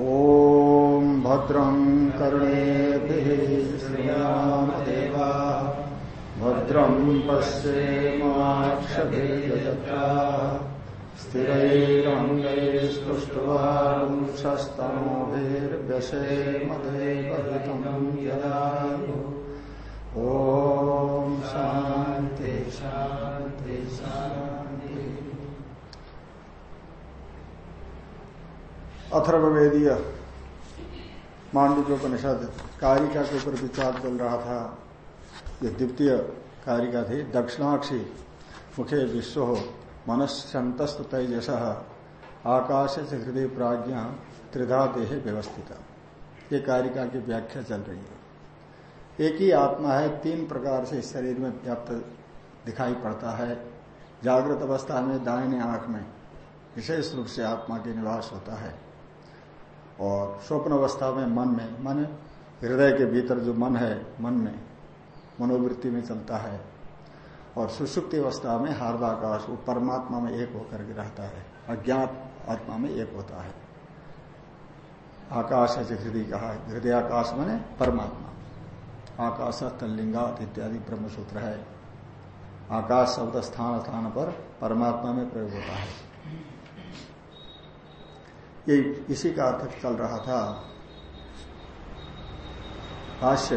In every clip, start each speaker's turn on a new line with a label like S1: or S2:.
S1: ॐ भद्रं कर्णेभिः श्रीरामदेवा। भद्रं पश्येमाक्षभिर्यजत्रा स्थिरैरङ्गैस्तुष्ट्वांशस्तनोभिर्व्यसेमदेवहितं यदायु। ॐ शान्ति शान्ति शान्ति। अथर्ववेदीय मांडुक्योपनिषद कारिका के ऊपर विचार चल रहा था। ये द्वितीय कारिका थी, दक्षिणाक्षी, मुखे विश्व मनस्यंतस्त तेजस, आकाश से हृदय प्राज्ञा त्रिधा देह व्यवस्थित। ये कारिका की व्याख्या चल रही है। एक ही आत्मा है, तीन प्रकार से शरीर में व्याप्त दिखाई पड़ता है। जागृत अवस्था में दाहिने आँख में, विशेष रूप से आत्मा के निवास होता है। और स्वप्न अवस्था में मन में, मन हृदय के भीतर जो मन है, मन में, मनोवृत्ति में चलता है और सुसुप्ति अवस्था में हार्दाकाश, वो परमात्मा में एक होकर के रहता है, अज्ञात आत्मा में एक होता है। आकाश है हृदय कहा हृदय आकाश माने परमात्मा। आकाश तल्लिंगात इत्यादि ब्रह्मसूत्र है। आकाश शब्द स्थान स्थान पर परमात्मा में प्रयोग होता है। ये इसी का अर्थ चल रहा था। भाष्य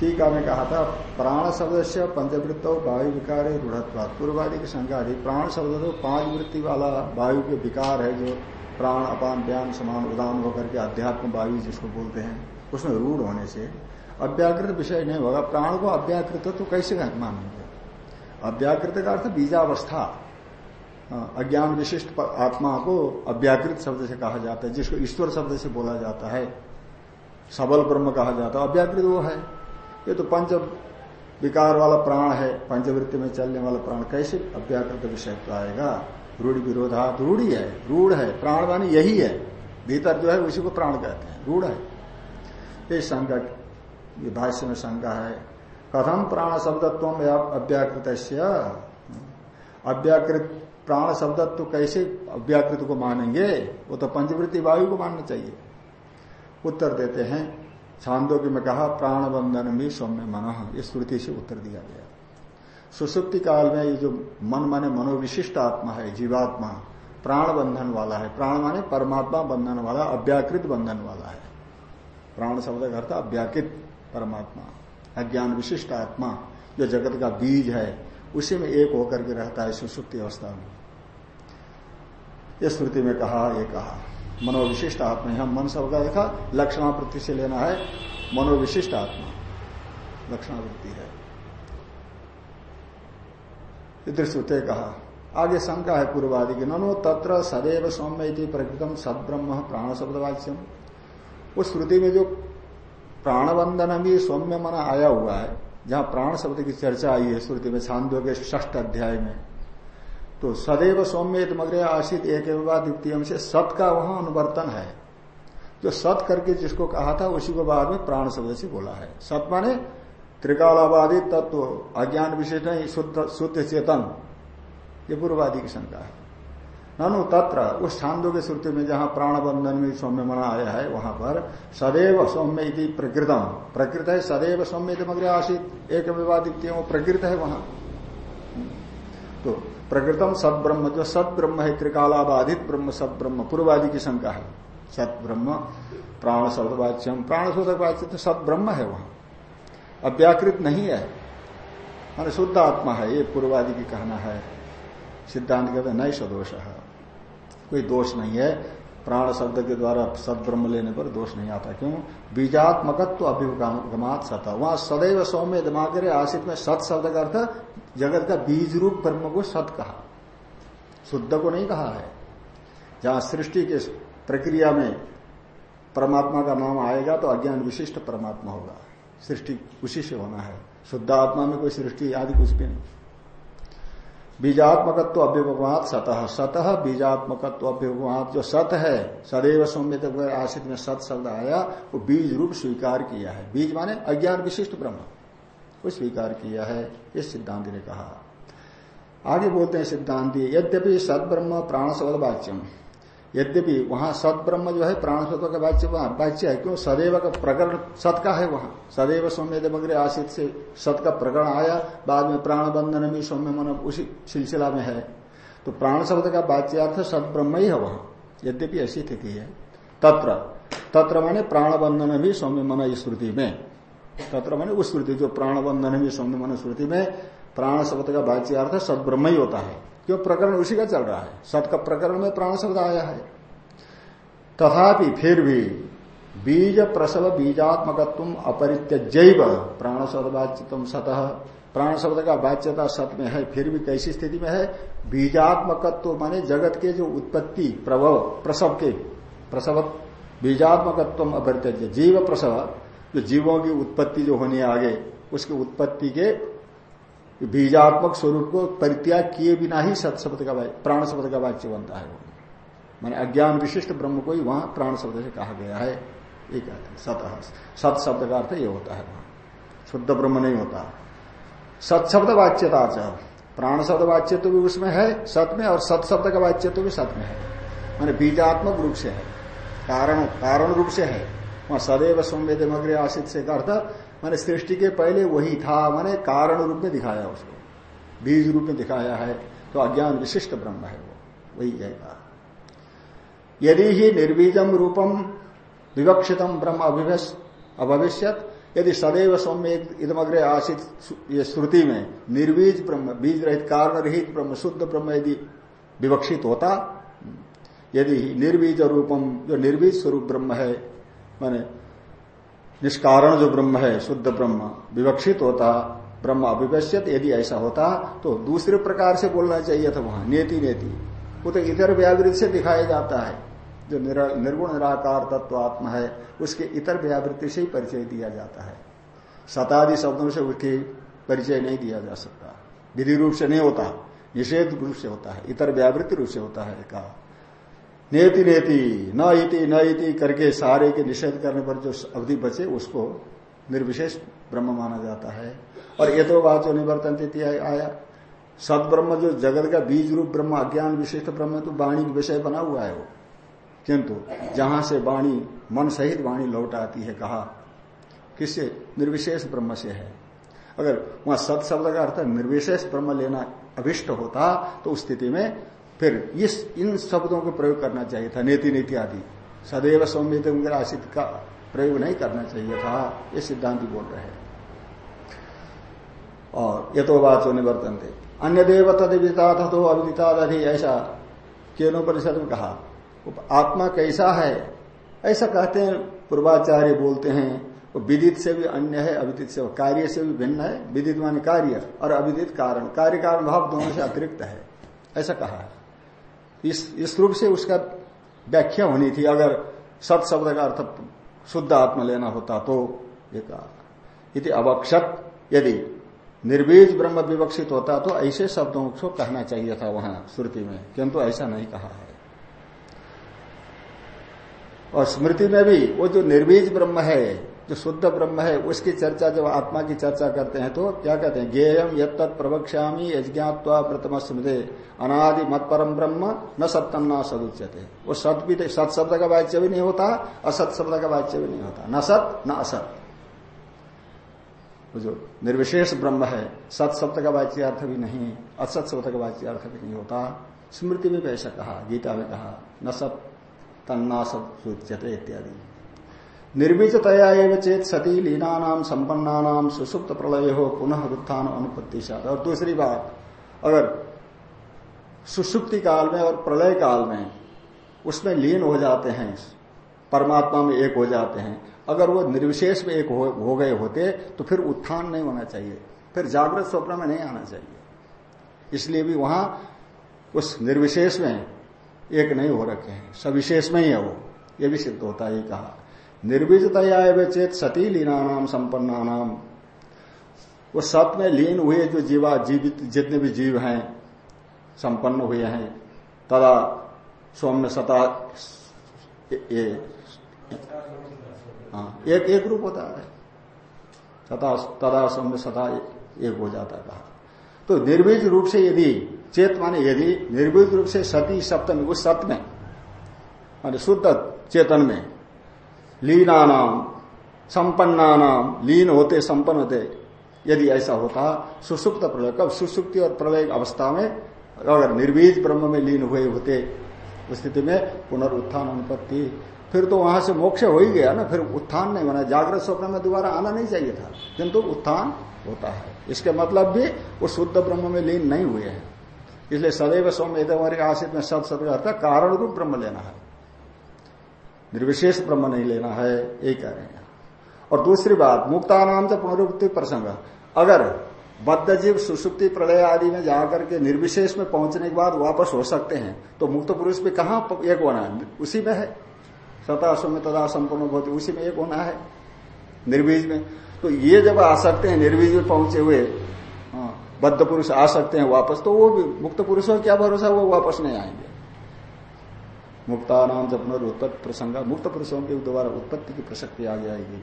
S1: टीका में कहा था, प्राण शब्द से पंचवृत्त वायु विकार रूढ़त्वा पूर्वादि की संख्या थी प्राण शब्द तो पाँच वृत्ति वाला वायु के विकार है जो प्राण, अपान, व्यान, समान, उदान होकर के अध्यात्म वायु जिसको बोलते हैं, उसमें रूढ़ होने से अव्याकृत विषय नहीं होगा। प्राण को अव्याकृत तो कैसे मानेंगे? अव्याकृत का अर्थ बीजावस्था। अज्ञान विशिष्ट आत्मा को अव्याकृत शब्द से कहा जाता है, जिसको ईश्वर शब्द से बोला जाता है। सबल ब्रह्म कहा जाता है, अव्याकृत वो है। ये तो पंच विकार वाला प्राण है, पंचवृत्ति में चलने वाला प्राण। कैसे? अव्याकृत विषय तो आएगा। रूढ़ विरोधात रूढ़ी है रूढ़ है प्राण यही है। भीतर जो है, उसी को प्राण कहते हैं, रूढ़ है। ये शंका, ये भाष्य में शंका है। कथम प्राण शब्दत्व अव्याकृत अव्याकृत प्राण शब्द तो कैसे अव्याकृत को मानेंगे? वो तो पंचवृत्ति वायु को मानना चाहिए। उत्तर देते हैं, छांदो छांदोग्य में कहा, प्राण बंधन भी सौम्य मन। इस श्रुति से उत्तर दिया गया। सुसुप्ति काल में ये जो मन माने मनोविशिष्ट आत्मा है, जीवात्मा, प्राण बंधन वाला है। प्राण माने परमात्मा बंधन वाला, अव्याकृत बंधन वाला है। प्राण शब्द का अर्थ अव्याकृत परमात्मा, अज्ञान विशिष्ट आत्मा, जो जगत का बीज है, उसी में एक होकर के रहता है सुसुप्ति अवस्था में। यह श्रुति में कहा, ये कहा, मनोविशिष्ट आत्मा हम मन शब्द का देखा, लक्षणावृत्ति से लेना है, मनोविशिष्ट आत्मा, लक्षणावृत्ति है। श्रुते कहा, आगे शंका है पूर्वादि की, ननो तत्र सदैव सौम्य प्रकृतम सद्ब्रह्म प्राण शब्द वाच्यम उस श्रुति में जो प्राणबंधन भी सौम्य मन आया हुआ है, जहाँ प्राण शब्द की चर्चा आई है श्रुति में, छांदो के ष्ठ अध्याय में तो सदैव सौम्य मग्र आशित एक द्वितीय से सत का वहाँ अनुवर्तन है। जो सत करके जिसको कहा था, उसी को बाद में प्राण शब्द से बोला है। सत माने त्रिकालाबादी तत्व, अज्ञान विशेष नहीं, शुद्ध चेतन। ये पूर्वादि की शंका है। ननु तत्र, उस छांदो के श्रुति में जहाँ प्राण बंधन में सौम्य मना आया है, वहाँ पर सदैव सौम्य प्रकृतम। प्रकृत है सदैव सौम्य मग्र आशित एक प्रकृत है वहाँ। तो प्रकृतम सद ब्रह्म जो सद ब्रह्म है, त्रिकालाबाधित ब्रह्म सद ब्रह्म पूर्वादि की शंका है। सत ब्रह्म प्राण शब्दवाच्यम प्राण शब्दवाच्य तो सद ब्रह्म है वहाँ। अव्याकृत नहीं है। मान शुद्ध आत्मा है, ये पूर्वादि की कहना है। सिद्धांत कहते नहीं सदोष है कोई दोष नहीं है। प्राण शब्द के द्वारा सद ब्रह्म लेने पर दोष नहीं आता। क्यों? बीजात्मकत्व अभिगमात सत। वहाँ सदैव सौम्य दिमाग आशित में सत शब्द का अर्थ जगत का बीज रूप ब्रह्म को सत कहा। शुद्ध को नहीं कहा है। जहाँ सृष्टि के प्रक्रिया में परमात्मा का नाम आएगा तो अज्ञान विशिष्ट परमात्मा होगा। सृष्टि उसी से होना है। शुद्ध आत्मा में कोई सृष्टि आदि कुछ भी नहीं। बीजात्मकत्व अभ्युपमात सतह सतह बीजात्मकत्व अभ्युपमात जो सत है, सदैव सौम्य आश्रित में सत शब्द आया, वो बीज रूप स्वीकार किया है। बीज माने अज्ञान विशिष्ट ब्रह्म। को स्वीकार किया है इस सिद्धांत ने कहा। आगे बोलते हैं सिद्धांति यद्यपि सद ब्रह्म प्राण सबल वाच्यम यद्यपि वहाँ सत ब्रह्म जो है प्राण सत्व का वाच्य वाच्य है, क्यों? सदैव का प्रकरण सत का है वहाँ। सदैव सौम्य देवग्रे आशित से सत का प्रकरण आया, बाद में प्राण बंधन भी सौम्य मन उसी सिलसिला में है। तो प्राण शब्द का वाच्यार्थ सत ब्रह्म ही है वहाँ। यद्यपि ऐसी स्थिति है। तत्र तत्र माने प्राण बंधन भी सौम्य मन स्मृति में। तत्र माने उस स्मृति, जो प्राण बंधन भी सौम्य मन स्मृति में प्राण शब्द का वाच्यार्थ सद ब्रह्म ही होता है। क्यों? प्रकरण उसी का चल रहा है। सत का प्रकरण में प्राण शब्द आया है। तथापि फिर भी बीज प्रसव बीजात्मकत्व अपरित्य जैव प्राण शब्द वाच्यतम सतह प्राण शब्द का वाच्यता सत में है, फिर भी कैसी स्थिति में है? बीजात्मकत्व माने जगत के जो उत्पत्ति, प्रभव, प्रसव के प्रसव बीजात्मकत्व अपरित्य जीव प्रसव, जो जीवों की उत्पत्ति जो होनी आगे, उसकी उत्पत्ति के बीजात्मक स्वरूप को परित्याग किए बिना ही सत शब्द का प्राण शब्द का वाच्य बनता है मैंने अज्ञान विशिष्ट ब्रह्म को ही वहाँ प्राण शब्द से कहा गया है। ये कहते हैं, सत सत शब्द का अर्थ ये होता है वहाँ। शुद्ध ब्रह्म नहीं होता। सत शब्द वाच्यता प्राण शब्द वाच्य तो भी उसमें है सत में और सत शब्द का वाच्य तो भी सत में है। मैंने बीजात्मक रूप से है। कारण कारण रूप से है। वहाँ सदैव संवेदमग्र आशित से करता माने सृष्टि के पहले वही था, माने कारण रूप में दिखाया उसको। बीज रूप में दिखाया है तो अज्ञान विशिष्ट ब्रह्म है वो, वही है। यदि ही निर्बीजम रूपम विवक्षितम ब्रह्म अभविष्यत, यदि सदैव सौम्य इदमग्रे आशित ये श्रुति में निर्बीज ब्रह्म, बीज रहित कारण रहित ब्रह्म, शुद्ध ब्रह्म यदि विवक्षित होता, यदि निर्बीज रूपम, जो निर्बीज स्वरूप ब्रह्म है, माने निष्कारण जो ब्रह्म है, शुद्ध ब्रह्म, विवक्षित होता, ब्रह्म अभिवश्यत यदि ऐसा होता तो दूसरे प्रकार से बोलना चाहिए था वहाँ, नेति नेति। वो तो इधर व्यावृत से दिखाया जाता है, जो निर्गुण निराकार तत्व आत्मा है, उसके इतर व्यावृत्ति से ही परिचय दिया जाता है। शतादि शब्दों से उसकी परिचय नहीं दिया जा सकता। विधि रूप से नहीं होता, निषेध रूप से होता है, इतर व्यावृत्ति रूप से होता है, कहा। नेति नेति, न इति न इति करके सारे के निषेध करने पर जो अवधि बचे, उसको निर्विशेष ब्रह्म माना जाता है। और ये तो बात निवर्तन आया। सद ब्रह्म जो जगत का बीज रूप ब्रह्म, अज्ञान विशिष्ट ब्रह्म तो वाणी विषय बना हुआ है वो। किंतु जहाँ से वाणी, मन सहित वाणी लौट आती है, कहा, किससे? निर्विशेष ब्रह्म से है। अगर वहाँ सत शब्द का अर्थ निर्विशेष ब्रह्म लेना अभिष्ट होता तो उस स्थिति में फिर इस, इन शब्दों को प्रयोग करना चाहिए था, नीति नीति आदि। सदैव सौम्य आशित का प्रयोग नहीं करना चाहिए था, ये सिद्धांत बोल रहे हैं। और ये तो बात निवर्तन थे अन्य देव तदिता तो अविदिता ऐसा केनोपनिषद में कहा, आत्मा कैसा है? ऐसा कहते हैं, पूर्वाचार्य बोलते हैं, वो विदित से भी अन्य है, अविदित से कार्य से भी भिन्न है। विदित माने कार्य, और अविदित कारण। कार्य कारण भाव दोनों से अतिरिक्त है। ऐसा कहा है। इस इस रूप से उसका व्याख्या होनी थी। अगर सत शब्द का अर्थ शुद्ध आत्मा लेना होता तो ये कहा यदि अवक्षत, यदि निर्बीज ब्रह्म विवक्षित होता तो ऐसे शब्दों को कहना चाहिए था वहाँ श्रुति में, किंतु ऐसा नहीं कहा है। और स्मृति में भी वो जो निर्बीज ब्रह्म है जो शुद्ध ब्रह्म है, उसकी चर्चा जब आत्मा की चर्चा करते हैं तो क्या कहते हैं? गेयम यद प्रवक्ष्यामी यज्ञात्वा प्रथम स्मृति। अनादि मत परम ब्रह्म न सत्यम न सदुच्यते। वो सत भी सत शब्द का वाच्य भी नहीं होता, असत शब्द का वाच्य भी नहीं होता। न सत, न असत। जो निर्विशेष ब्रह्म है, सत शब्द का वाच्य अर्थ भी नहीं, असत शब्द का वाच्य अर्थ भी नहीं होता। स्मृति में भी ऐसा कहा, गीता में कहा, न सत तन्ना सूच्यते इत्यादि। निर्विचतया एवं चेत सती लीना नाम संपन्ना नाम सुसुप्त प्रलय हो पुनः उत्थान अनुपत्ति और दूसरी बात अगर सुसुप्ति काल में और प्रलय काल में उसमें लीन हो जाते हैं परमात्मा में एक हो जाते हैं अगर वो निर्विशेष में एक हो, हो गए होते तो फिर उत्थान नहीं होना चाहिए। फिर जागृत स्वप्न में नहीं आना चाहिए। इसलिए भी वहाँ उस निर्विशेष में एक नहीं हो रखे हैं। सविशेष में ही है वो। ये भी सिद्ध होता है कहा। निर्विजतया चेत सती लीना नाम संपन्ना नाम वो सत में लीन हुए जो जीवा जीवित जितने भी जीव हैं, संपन्न हुए हैं। तदा सौम्य सता ये हाँ एक एक रूप होता है। सता, तदा सौम्य सता एक हो जाता कहा तो निर्बीज रूप से यदि, चेत माने यदि निर्बीज रूप से सती सप्तमी उस सत में माने शुद्ध चेतन में लीना नाम संपन्ना नाम लीन होते, संपन्न होते। यदि ऐसा होता, सुसुप्त प्रलय, कब सुसुप्ति और प्रलय अवस्था में, अगर निर्वीज ब्रह्म में लीन हुए होते स्थिति में पुनरुत्थान अनुपत्ति। फिर तो वहाँ से मोक्ष हो ही गया ना, फिर उत्थान नहीं बना, जागृत स्वप्न में दोबारा आना नहीं चाहिए था। किंतु उत्थान होता है। इसके मतलब भी वो शुद्ध ब्रह्म में लीन नहीं हुए हैं। इसलिए सदैव सौम्य आशित में सब सब कारण रूप ब्रह्म लेना है। निर्विशेष ब्रह्म नहीं लेना है यही कह रहे हैं। और दूसरी बात मुक्ता नाम से पुनरुक्ति प्रसंग। अगर बद्ध जीव सुसुप्ति प्रलय आदि में जाकर के निर्विशेष में पहुँचने के बाद वापस हो सकते हैं तो मुक्त पुरुष भी कहा एक होना है? उसी में है। सताशो में तदा संपूर्ण होती उसी में एक होना है निर्बीज में। तो ये जब आ सकते हैं निर्बीज में पहुँचे हुए हाँ, बद्ध पुरुष आ सकते हैं वापस तो वो भी मुक्त पुरुषों क्या भरोसा वो वापस नहीं आएँगे। मुक्ता नाम जब पुनरुत्पत्ति प्रसंग मुक्त पुरुषों के द्वारा उत्पत्ति की प्रसक्ति आ जाएगी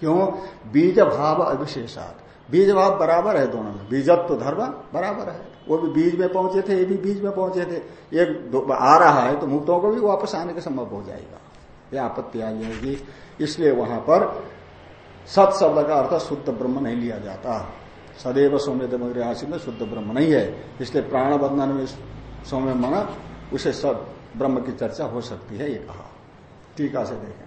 S1: क्यों? बीज भाव अविशेषात। बीज भाव बराबर है दोनों में। बीजत्व धर्म बराबर है। वो भी बीज में पहुँचे थे, ये भी बीज में पहुँचे थे। एक आ रहा है तो मुक्तों को भी वापस आने का संभव हो जाएगा। ये आपत्ति आ जाएगी इसलिए वहाँ पर सत शब्द का अर्थ शुद्ध ब्रह्म नहीं लिया जाता। सदैव सौम्य दमग्र आशी में शुद्ध ब्रह्म नहीं है। इसलिए प्राण बंधन में सौम्य मना, उसे सब ब्रह्म की चर्चा हो सकती है, ये कहा। टीका से देखें।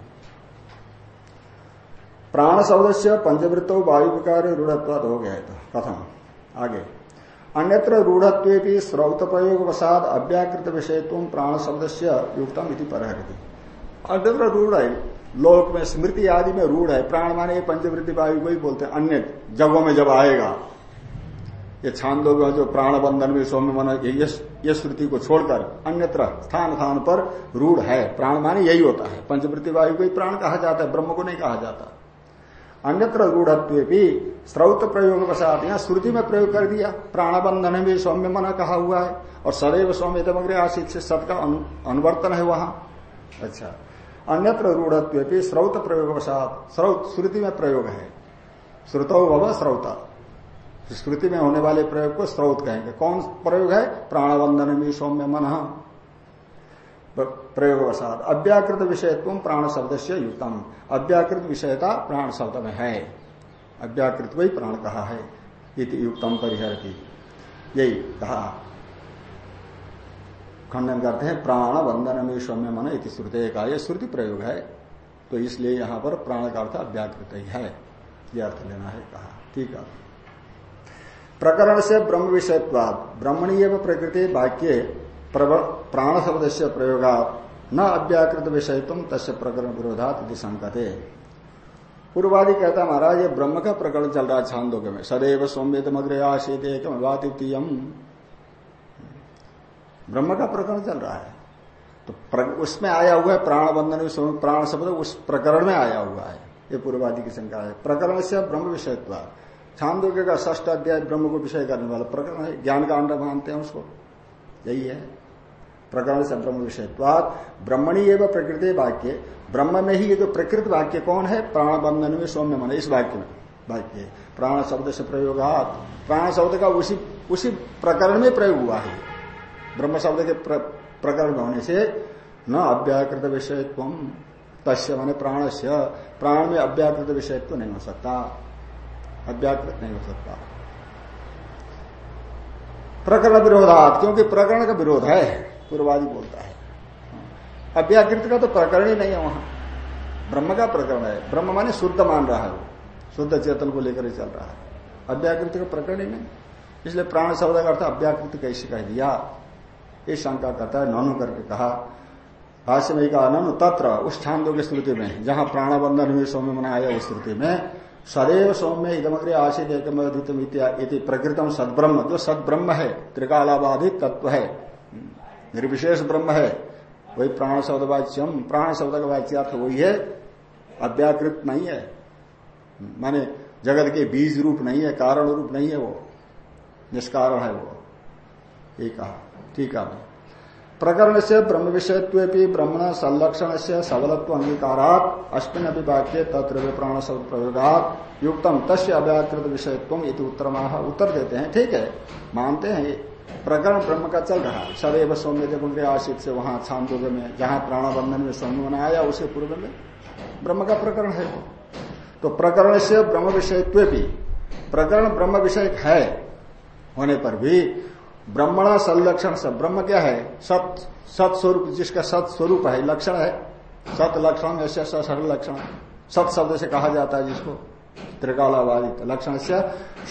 S1: प्राण शब्द से पंचवृत्त वायु विकार रूढ़त्व हो गया था कथम। आगे। अन्यत्र रूढ़त्व स्रौत प्रयोग वसाद अव्याकृत विषय तुम प्राण शब्द से युक्तम इति पर अन्यत्र रूढ़ है, लोक में स्मृति आदि में रूढ़ है, प्राण माने पंचवृत्ति वायु को ही बोलते हैं, अन्य जगहों में जब आएगा, ये छांदो जो प्राण बंधन में सौम्य मन, ये श्रुति को छोड़कर अन्यत्र स्थान स्थान पर रूढ़ है, प्राण माने यही होता है। पंचवृत्ति वायु को ही प्राण कहा जाता है, ब्रह्म को नहीं कहा जाता। अन्यत्र रूढ़त्व भी स्रौत प्रयोग वसात यहाँ श्रुति में प्रयोग कर दिया, प्राणबंधन में सौम्य मना कहा हुआ है, और सदैव सौम्य तमग्र आशित से सत का अनुवर्तन है वहाँ। अच्छा। अन्यत्र रूढ़त्व भी स्रौत प्रयोग वसात स्रौत, श्रुति में प्रयोग है। श्रुतो भव श्रौता श्रुति में होने वाले प्रयोग को स्रोत कहेंगे। कौन प्रयोग है? प्राणबंधन में सौम्य मन। प्रयोग वसाद अव्याकृत विषय तुम प्राण शब्द से युक्तम अव्याकृत विषयता प्राण शब्द में है। अव्याकृत वही प्राण कहा है। इति युक्तम परिहर की यही कहा। खंडन करते हैं प्राण बंधन में सौम्य मन इति श्रुति का यह श्रुति प्रयोग है। तो इसलिए यहाँ पर प्राण का अर्थ अव्याकृत ही है। यह अर्थ लेना है कहा। ठीक है। प्रकरण से ब्रह्म विषयत्वाद ब्रह्मणीय प्रकृति वाक्य प्राण शब्द से प्रयोगा न अव्याकृत विषय तुम तस्य प्रकरण विरोधात संकते पूर्वादि कहता महाराज ये ब्रह्म का प्रकरण चल रहा है छांदोग्य में। सदैव सौम्यतम अग्रे आशीत ब्रह्म का प्रकरण चल रहा है। तो उसमें आया हुआ है प्राण बंधन प्राण शब्द उस प्रकरण में आया हुआ है। ये पूर्वादि की शंका है। प्रकरण से ब्रह्म विषयत्वा छांदोग्य का ष्ट अध्याय ब्रह्म को विषय करने वाला प्रकरण है ज्ञान का अंड मानते हैं उसको। यही है। प्रकरण से ब्रह्म विषयत्वाद ब्रह्मणी एवं प्रकृति वाक्य ब्रह्म में ही ये जो प्रकृत वाक्य कौन है? प्राण बंधन में सौम्य मन। इस वाक्य में वाक्य। प्राण शब्द से प्रयोग प्राण शब्द का उसी उसी प्रकरण में प्रयोग हुआ है। ब्रह्म शब्द के प्र, प्रकरण में होने से न अव्याकृत विषयत्व तस्य माने प्राण से प्राण में अव्याकृत विषयत्व नहीं हो सकता। अव्याकृत नहीं हो सकता। प्रकरण विरोधात, क्योंकि प्रकरण का विरोध है, पूर्वादि बोलता है। अव्याकृत का तो प्रकरण ही नहीं है वहाँ। ब्रह्म का प्रकरण है। ब्रह्म माने शुद्ध मान रहा है वो। शुद्ध चेतन को लेकर ही चल रहा है। अव्याकृत का प्रकरण ही नहीं। इसलिए प्राण शब्द का अर्थ अव्याकृत कैसे कह दिया? ये शंका करता है ननु करके कहा, भाष्य में कहा, ननु तत्र उस छांदों की स्मृति में, जहाँ प्राणबंधन हुए, सौम्य मनाया, उस स्मृति में सदैव सौम्य इदमग्रे आशित एकम इति प्रकृतम सदब्रह्म। जो सदब्रह्म है त्रिकालाबाधित तत्व है। निर्विशेष ब्रह्म है। वही प्राण शब्द वाच्यम प्राण शब्द का वाच्यार्थ वही है। अव्याकृत नहीं है। माने जगत के बीज रूप नहीं है, कारण रूप नहीं है वो। निष्कारण है वो। ये कहा। ठीक है। प्रकरण से ब्रह्म विषयत्व ब्रह्मण संलक्षण से सबलत्व अंगीकारात अष्टन अभिवाक्य तत्र प्राण शब्द प्रयोगात युक्तम तस्य अव्याकृत विषयत्व इति उत्तर उत्तर देते हैं। ठीक है? मानते हैं प्रकरण ब्रह्म का चल रहा है। सदैव सौम्य जब आशित से वहाँ छांदोग में, जहाँ प्राणबंधन में सौम्य बनाया उसे पूर्व में ब्रह्म का प्रकरण है तो प्रकरण से ब्रह्म विषयत्व भी प्रकरण ब्रह्म विषय है, होने पर भी ब्रह्मणा संलक्षण सब ब्रह्म क्या है? सत सत स्वरूप, जिसका सत स्वरूप है, लक्षण है। सत लक्षण ऐसे सरल लक्षण। सत शब्द से कहा जाता है जिसको त्रिकालावादी लक्षण से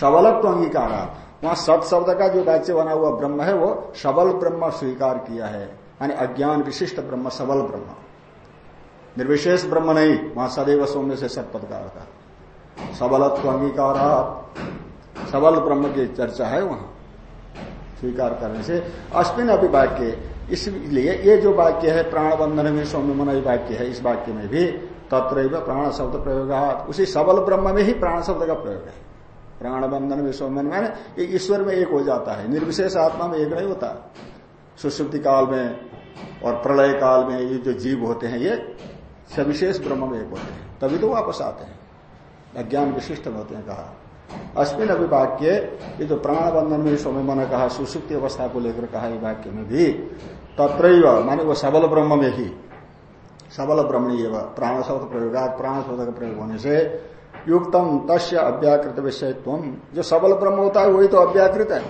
S1: सबलत्व अंगीकार। वहाँ सत शब्द का जो वाच्य बना हुआ ब्रह्म है, वो सबल ब्रह्म स्वीकार किया है। यानी अज्ञान विशिष्ट ब्रह्म, सबल ब्रह्म। निर्विशेष ब्रह्म नहीं, वहाँ सदैव सौम्य से सतपद का सबलत्व अंगीकार। सबल ब्रह्म की चर्चा है वहाँ। स्वीकार करने से अश्विन अभी वाक्य इसलिए ये जो वाक्य है प्राण बंधन में सौम्य मन वाक्य है, इस वाक्य में भी तत्र प्राण शब्द प्रयोग उसी सबल ब्रह्म में ही प्राण शब्द का प्रयोग है। प्राण बंधन में सौम्य में ये ईश्वर में एक हो जाता है, निर्विशेष आत्मा में एक नहीं होता। सुश्रुति काल में और प्रलय काल में ये जो जीव होते हैं, ये सविशेष ब्रह्म में एक होते हैं, तभी तो वापस आते हैं। अज्ञान विशिष्ट होते हैं, कहा। अश्विन अभी वाक्य ये जो प्राण बंधन में सौम्य मन कहा सुसुप्ति अवस्था को लेकर कहा ये वाक्य में भी तत्र माने वो सबल ब्रह्म में ही सबल ब्रह्मणी प्राण शब्द प्रयोग प्राण शब्द का प्रयोग होने से युक्तम तस्य अव्याकृत विषय तुम जो सबल ब्रह्म होता है, वही तो अव्याकृत है।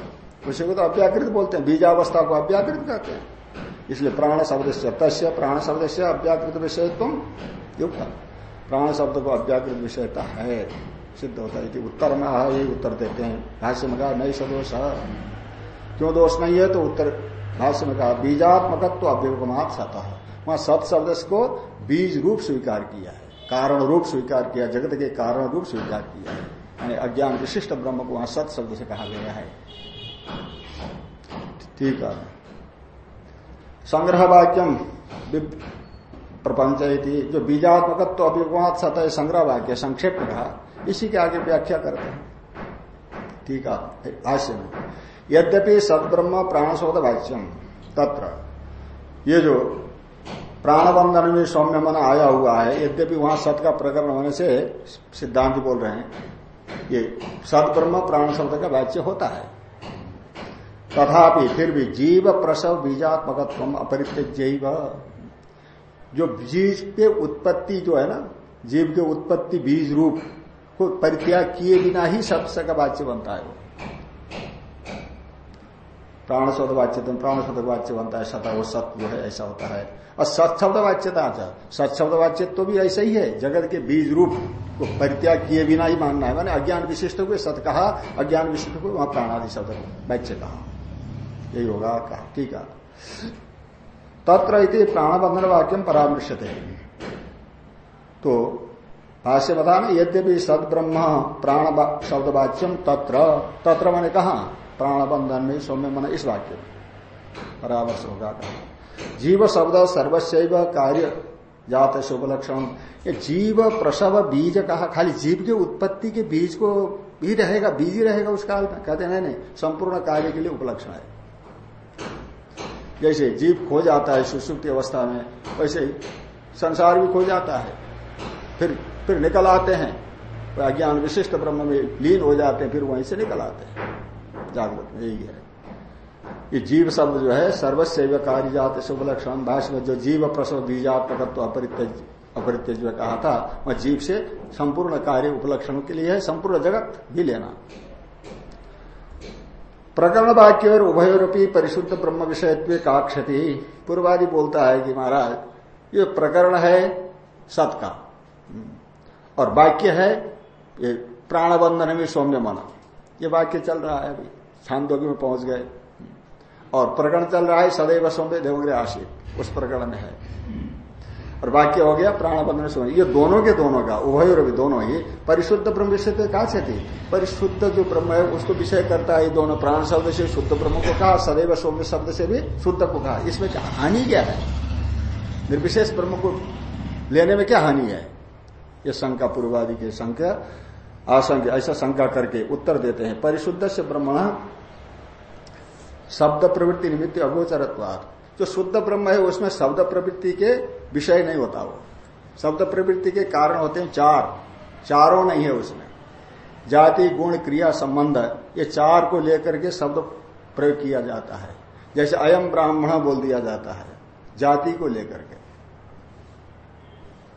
S1: उसी को तो अव्याकृत बोलते हैं, बीजावस्था को अव्याकृत कहते हैं। इसलिए प्राण शब्द से तस्य प्राण शब्द से अव्याकृत विषय तुम युक्त प्राण शब्द को अव्याकृत विषयता है। सिद्ध होता है उत्तर में आ यही उत्तर देते हैं। भाष्य में कहा, नहीं सदोष क्यों दोष नहीं है? तो उत्तर भाष्य में कहा बीजात्मक तो सतह वहाँ सत शब्द को बीज रूप स्वीकार किया है। कारण रूप स्वीकार किया, जगत के कारण रूप स्वीकार किया है। यानी अज्ञान विशिष्ट ब्रह्म को वहाँ सत शब्द से कहा गया है। ठीक है। संग्रह वाक्यम प्रपंच जो बीजात्मक तो अभिगमात संग्रह वाक्य संक्षेप कहा इसी के आगे व्याख्या करते हैं। ठीक है, भाष्य में। यद्यपि सदब्रह्म प्राणशोध वाच्यम तत्र ये जो प्राणबंधन में सौम्य मन आया हुआ है, यद्यपि वहाँ सत का प्रकरण होने से सिद्धांत बोल रहे हैं, ये सदब्रह्म प्राण शब्द का वाच्य होता है। तथापि फिर भी जीव प्रसव बीजात्मक अपरित्य जो बीज के उत्पत्ति जो है ना, जीव के उत्पत्ति बीज रूप को परित्याग किए बिना ही सत्य का वाच्य बनता है वो। प्राण शब्द वाच्य तो प्राण शब्द वाच्य बनता है सता वो सत्य जो है, ऐसा होता है। और सत्शब्द वाच्यता सत्शब्द वाच्य तो भी ऐसा ही है, जगत के बीज रूप को परित्याग किए बिना ही मानना है। मैंने अज्ञान विशिष्ट को सत कहा, अज्ञान विशिष्ट को वहाँ प्राणादि शब्द वाच्य कहा। यही होगा कहा ठीक है। तत्र प्राणबंधन वाक्यम परामर्श तो भाष्य बताना यद्यपि सद ब्रह्म प्राण शब्द वाच्यम तत्र तत्र मैंने कहा प्राण बंधन में सौम्य मन इस वाक्य में। परामर्श होगा। जीव शब्द सर्वस्व कार्य जात शुभ लक्षण ये जीव, प्रसव, बीज कहा, खाली जीव के उत्पत्ति के बीज को भी रहेगा, बीज ही रहेगा उस काल में। कहते नहीं नहीं, संपूर्ण कार्य के लिए उपलक्षण है। जैसे जीव खो जाता है, सुसुप्ति अवस्था में, वैसे संसार भी खो जाता है। फिर फिर निकल आते हैं। अज्ञान विशिष्ट ब्रह्म में लीन हो जाते हैं, फिर वहीं से निकल आते हैं। जागृत, यही है। ये जीव शब्द जो है सर्वस्व कार्य जात, शुभ लक्षण, भाष्य में जो जीव प्रसव बीजात्मक तो अपरित्यज अपरित्यज कहा था, वह जीव से संपूर्ण कार्य उपलक्षणों के लिए है, संपूर्ण जगत भी लेना। प्रकरण वाक्य और उभयोरूपी परिशुद्ध ब्रह्म विषयत्व का क्षति पूर्वादि बोलता है कि महाराज, ये प्रकरण है सत का। और वाक्य है, ये प्राणबंधन में सौम्य मन। ये वाक्य चल रहा है अभी। छांदोगी में पहुँच गए। और प्रकरण चल रहा है, सदैव सौम्य देवग्रे आशित उस प्रकरण में है। और वाक्य हो गया प्राणबंधन सौम्य। ये दोनों के दोनों का, उभय और दोनों ही, परिशुद्ध ब्रह्म विषय पे कहा से थी? परिशुद्ध जो ब्रह्म है, उसको विषय करता है दोनों प्राण शब्द से, शुद्ध ब्रह्म को कहा, सदैव सौम्य शब्द से भी शुद्ध को कहा। इसमें हानि क्या है? निर्विशेष ब्रह्म को लेने में क्या हानि है? ये शंका पूर्वादि के शंका, आशंका, ऐसा शंका करके उत्तर देते हैं। परिशुद्ध से ब्रह्मण शब्द प्रवृत्ति निमित्त अगोचरत्वाद जो शुद्ध ब्रह्म है, उसमें शब्द प्रवृत्ति के विषय नहीं होता वो। शब्द प्रवृत्ति के कारण होते हैं चार। चारों नहीं है उसमें। जाति, गुण, क्रिया, संबंध, ये चार को लेकर के शब्द प्रयोग किया जाता है। जैसे अयम ब्राह्मण बोल दिया जाता है, जाति को लेकर के।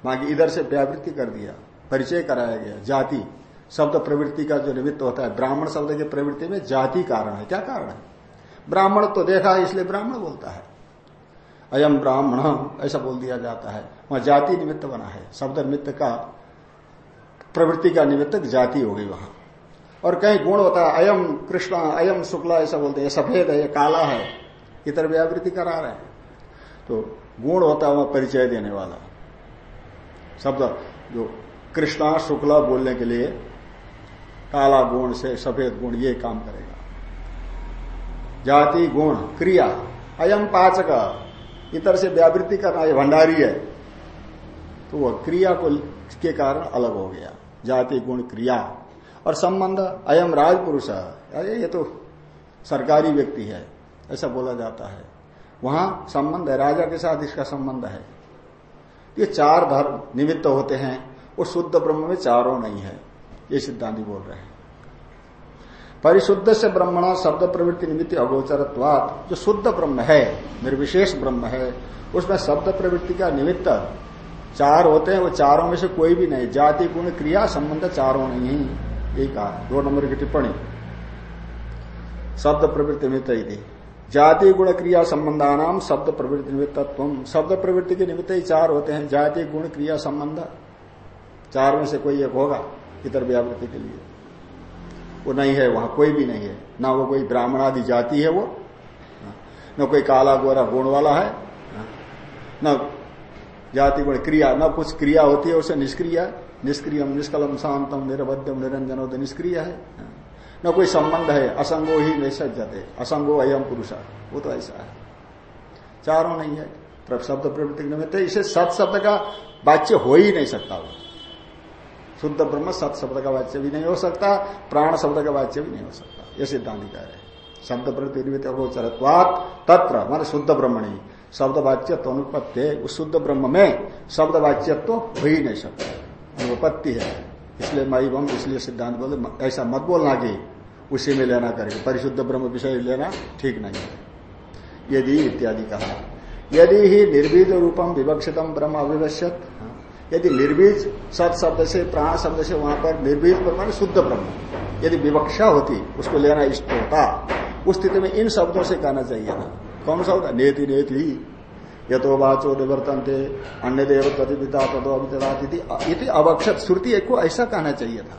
S1: बाकी इधर से व्यावृत्ति कर दिया, परिचय कराया गया, जाति। शब्द प्रवृत्ति का जो निमित्त होता है, ब्राह्मण शब्द की प्रवृत्ति में जाति कारण है। क्या कारण है? ब्राह्मण तो देखा है इसलिए ब्राह्मण बोलता है। अयम ब्राह्मण, ऐसा बोल दिया जाता है। वहाँ जाति निमित्त बना है। शब्द निमित्त का, प्रवृत्ति का निमित्त जाति हो गई वहाँ। और कहीं गुण होता है, अयम कृष्ण, अयम शुक्ला, ऐसा बोलते हैं। सफ़ेद है, ये काला है, इतर व्यावृत्ति करा रहे हैं। तो गुण होता है, वहाँ परिचय देने वाला। शब्द, जो कृष्णा शुक्ला बोलने के लिए काला गुण से सफ़ेद गुण ये काम करेगा। जाति गुण, क्रिया अयम पाचक, इतर से व्यावृत्ति करना ये भंडारी है तो वह क्रिया को के कारण अलग हो गया। जाति गुण, क्रिया और संबंध अयम राजपुरुष, अरे ये तो सरकारी व्यक्ति है, ऐसा बोला जाता है। वहाँ संबंध है, राजा के साथ इसका संबंध है। ये चार धर्म निमित्त होते हैं, वो शुद्ध ब्रह्म में चारों नहीं है, ये सिद्धांति बोल रहे हैं। परिशुद्ध से ब्रह्मण शब्द प्रवृत्ति निमित्त अगोचरत्वात, जो शुद्ध ब्रह्म है, निर्विशेष ब्रह्म है, उसमें शब्द प्रवृत्ति का निमित्त चार होते हैं, वो चारों में से कोई भी नहीं, जाति, गुण, क्रिया संबंध चारों नहीं यही दो नंबर की टिप्पणी। शब्द प्रवृत्ति निमित्त जाति गुण क्रिया संबंधानाम शब्द प्रवृत्ति निमित्त शब्द प्रवृत्ति के निमित्त ही चार होते हैं जाति गुण क्रिया संबंध चार में से कोई एक होगा इतर व्यावृत्ति के लिए। वो नहीं है, वहाँ कोई भी नहीं है। ना वो कोई ब्राह्मण आदि जाति है वो, न कोई काला गोरा गुण वाला है, न जाति गुण क्रिया न कुछ क्रिया होती है, उसे निष्क्रिय निष्क्रियम, निष्कलम, शांतम, निरवध्यम निरंजन निष्क्रिय है। न कोई संबंध है, असंगो ही नहीं सज्जते असंगो अयम पुरुष, वो तो ऐसा है। चारों नहीं है शब्द प्रवृत्ति निमित्त इसे सत शब्द का वाच्य हो ही नहीं सकता वो। शुद्ध ब्रह्म सत शब्द का वाच्य भी नहीं हो सकता, प्राण शब्द का वाच्य भी नहीं हो सकता। यह सिद्धांत कह रहे शब्द प्रवृत्ति निमित्त अगोचरत्वात तत्र, मान शुद्ध ब्रह्मणी। शब्द वाच्यत्व अनुपत्ति उस शुद्ध ब्रह्म में शब्द वाच्य तो हो ही नहीं सकता। अनुपत्ति है। इसलिए माइबम इसलिए सिद्धांत बोले ऐसा मत बोलना कि उसी में लेना करके परिशुद्ध ब्रह्म विषय लेना ठीक नहीं है। यदि इत्यादि कहा यदि ही निर्बीज रूपम विवक्षितम ब्रह्म अविवश्यत यदि निर्बीज सत शब्द से, प्राण शब्द से वहाँ पर निर्बीज ब्रह्म शुद्ध ब्रह्म। यदि विवक्षा होती, उसको लेना इष्ट होता उस स्थिति में इन शब्दों से कहना चाहिए था कौन सा होता नेति नेति यथो वाचो निवर्तनते अन्य देव तदिता तदो अभितदाति अवक्षत, श्रुति एक को ऐसा कहना चाहिए था।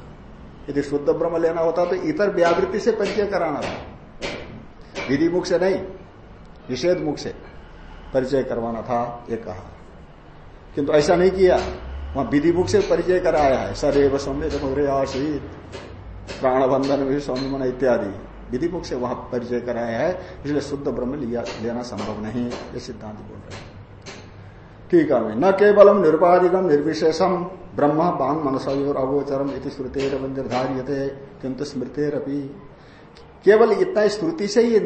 S1: यदि शुद्ध ब्रह्म लेना होता तो इतर व्यावृत्ति से परिचय कराना था। विधि मुख से नहीं, निषेध मुख से परिचय करवाना था, ये कहा। किंतु ऐसा नहीं किया, वहाँ विधि मुख से परिचय कराया है। सदैव सौम्य आशीत प्राणबंधन भी मन इत्यादि। विधि मुख से वहाँ परिचय कराया है, इसलिए शुद्ध ब्रह्म लिया लेना संभव नहीं, ये सिद्धांत बोल रहे हैं। ठीक है न केवलम निरुपाधिकम निर्विशेषम, ब्रह्म बांग मनसयोर अगोचरम इति श्रुतेर निर्धारियते किंतु स्मृतेरपी। केवल इतना स्मृति से ही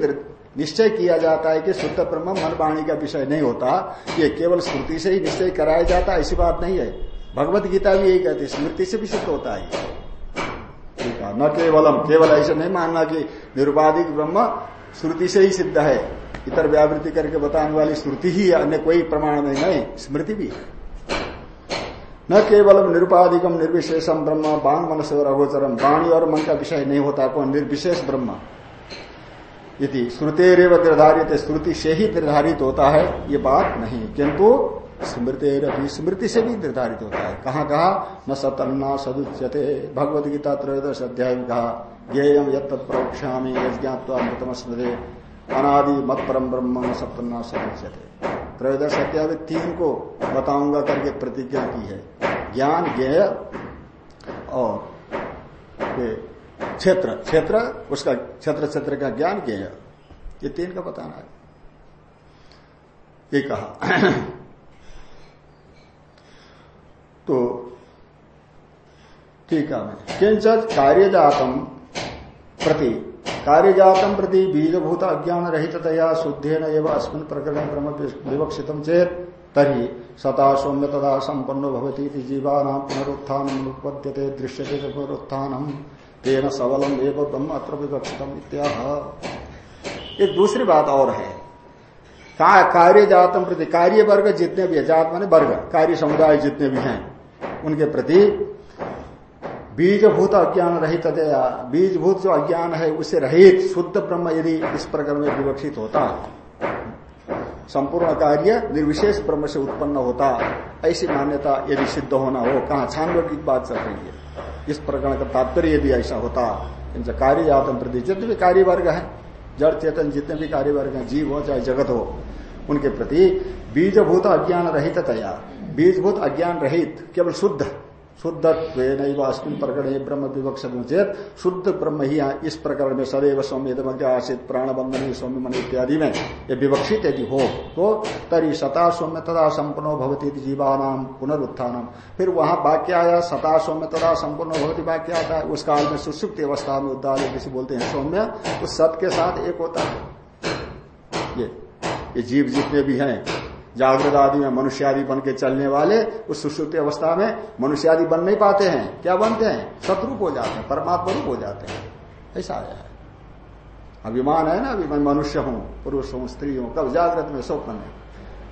S1: निश्चय किया जाता है कि शुद्ध ब्रह्म मन वाणी का विषय नहीं होता, ये केवल स्मृति से ही निश्चय कराया जाता, ऐसी बात नहीं है। भगवत गीता भी यही कहती स्मृति से भी सिद्ध होता है। न केवलम, केवल ऐसे नहीं मानना कि निरुपाधिक ब्रह्म श्रुति से ही सिद्ध है। इतर व्यावृत्ति करके बताने वाली श्रुति ही अन्य कोई प्रमाण नहीं, स्मृति भी है। न केवल निरुपाधिकम, निर्विशेषम ब्रह्म, बाण मन से और अगोचरम। वाणी और मन का विषय नहीं होता, कौन? निर्विशेष ब्रह्म। श्रुतेरव निर्धारित, श्रुति से ही निर्धारित होता है, ये बात नहीं। किंतु स्मृति स्मृति से भी निर्धारित होता है। कहाँ कहा? न सतन्ना सदुच्यते। भगवद गीता त्रयोदश अध्याय कहा ज्ञेयम यद प्रवक्ष्यामी यज्ञात्मतम स्मृति अनादि मत परम ब्रह्म न सतन्ना सदुच्यते। त्रयोदश अध्याय तीन को बताऊँगा करके प्रतिज्ञा की है। ज्ञान, ज्ञेय और क्षेत्र। क्षेत्र, उसका क्षेत्र क्षेत्र का ज्ञान, ज्ञेय। ये तीन का बताना है। ये कहा तो ठीक है किंच कार्यजातम प्रति कार्यजातम प्रति बीजभूत अज्ञान रहितया शुद्धेन एवं अस्मिन प्रकरण ब्रह्म विवक्षित चेत तरी सता सौम्य तथा संपन्नो भवती जीवाना पुनरुत्थान उत्पद्यते दृश्यते पुनरुत्थान तेन सबलम एवं ब्रह्म अत्र विवक्षित इत्याह। एक दूसरी बात और है। कार्य जातम प्रति कार्य वर्ग जितने भी है, जात माने वर्ग, कार्य समुदाय जितने भी हैं उनके प्रति बीजभूत अज्ञान रहित बीजभूत जो अज्ञान है उससे रहित शुद्ध ब्रह्म यदि इस प्रकार में विवक्षित होता, संपूर्ण कार्य निर्विशेष ब्रह्म से उत्पन्न होता, ऐसी मान्यता यदि सिद्ध होना हो, कहा छानलोकिक बात चल रही है। इस प्रकरण का तात्पर्य यदि ऐसा होता इनसे कार्य जातम प्रति जितने भी कार्य वर्ग है, जड़ चेतन जितने भी कार्य वर्ग है, जीव हो चाहे जगत हो उनके प्रति बीजभूत अज्ञान रहित तया बीजभूत अज्ञान रहित, केवल शुद्ध। शुद्ध नहीं प्रकरण ब्रह्म विवक्षित चेत शुद्ध ब्रह्म ही इस प्रकरण में सदैव सौम्य आशित प्राण बंधन सौम्य मन इत्यादि में। ये विवक्षित यदि हो तो तरी सता सौम्य तथा संपन्नो भवती जीवानाम पुनरुत्थान फिर वहाँ वाक्य आया, सता सौम्य तथा संपूर्ण भवती वाक्य आता है। उस काल में सुसुप्त अवस्था में उद्दाल किसी बोलते हैं सौम्य, उस सत के साथ एक होता है। ये। ये जीव जितने भी हैं, जागृत आदि में मनुष्य आदि बन के चलने वाले, उस सुश्रुति अवस्था में मनुष्य आदि बन नहीं पाते हैं। क्या बनते हैं? शत्रु हो जाते हैं, परमात्मा रूप हो जाते हैं। ऐसा आया है। अभिमान है ना, अभी मैं मनुष्य हूँ, पुरुष हूँ, स्त्री हूँ, कब जागृत में स्वप्न है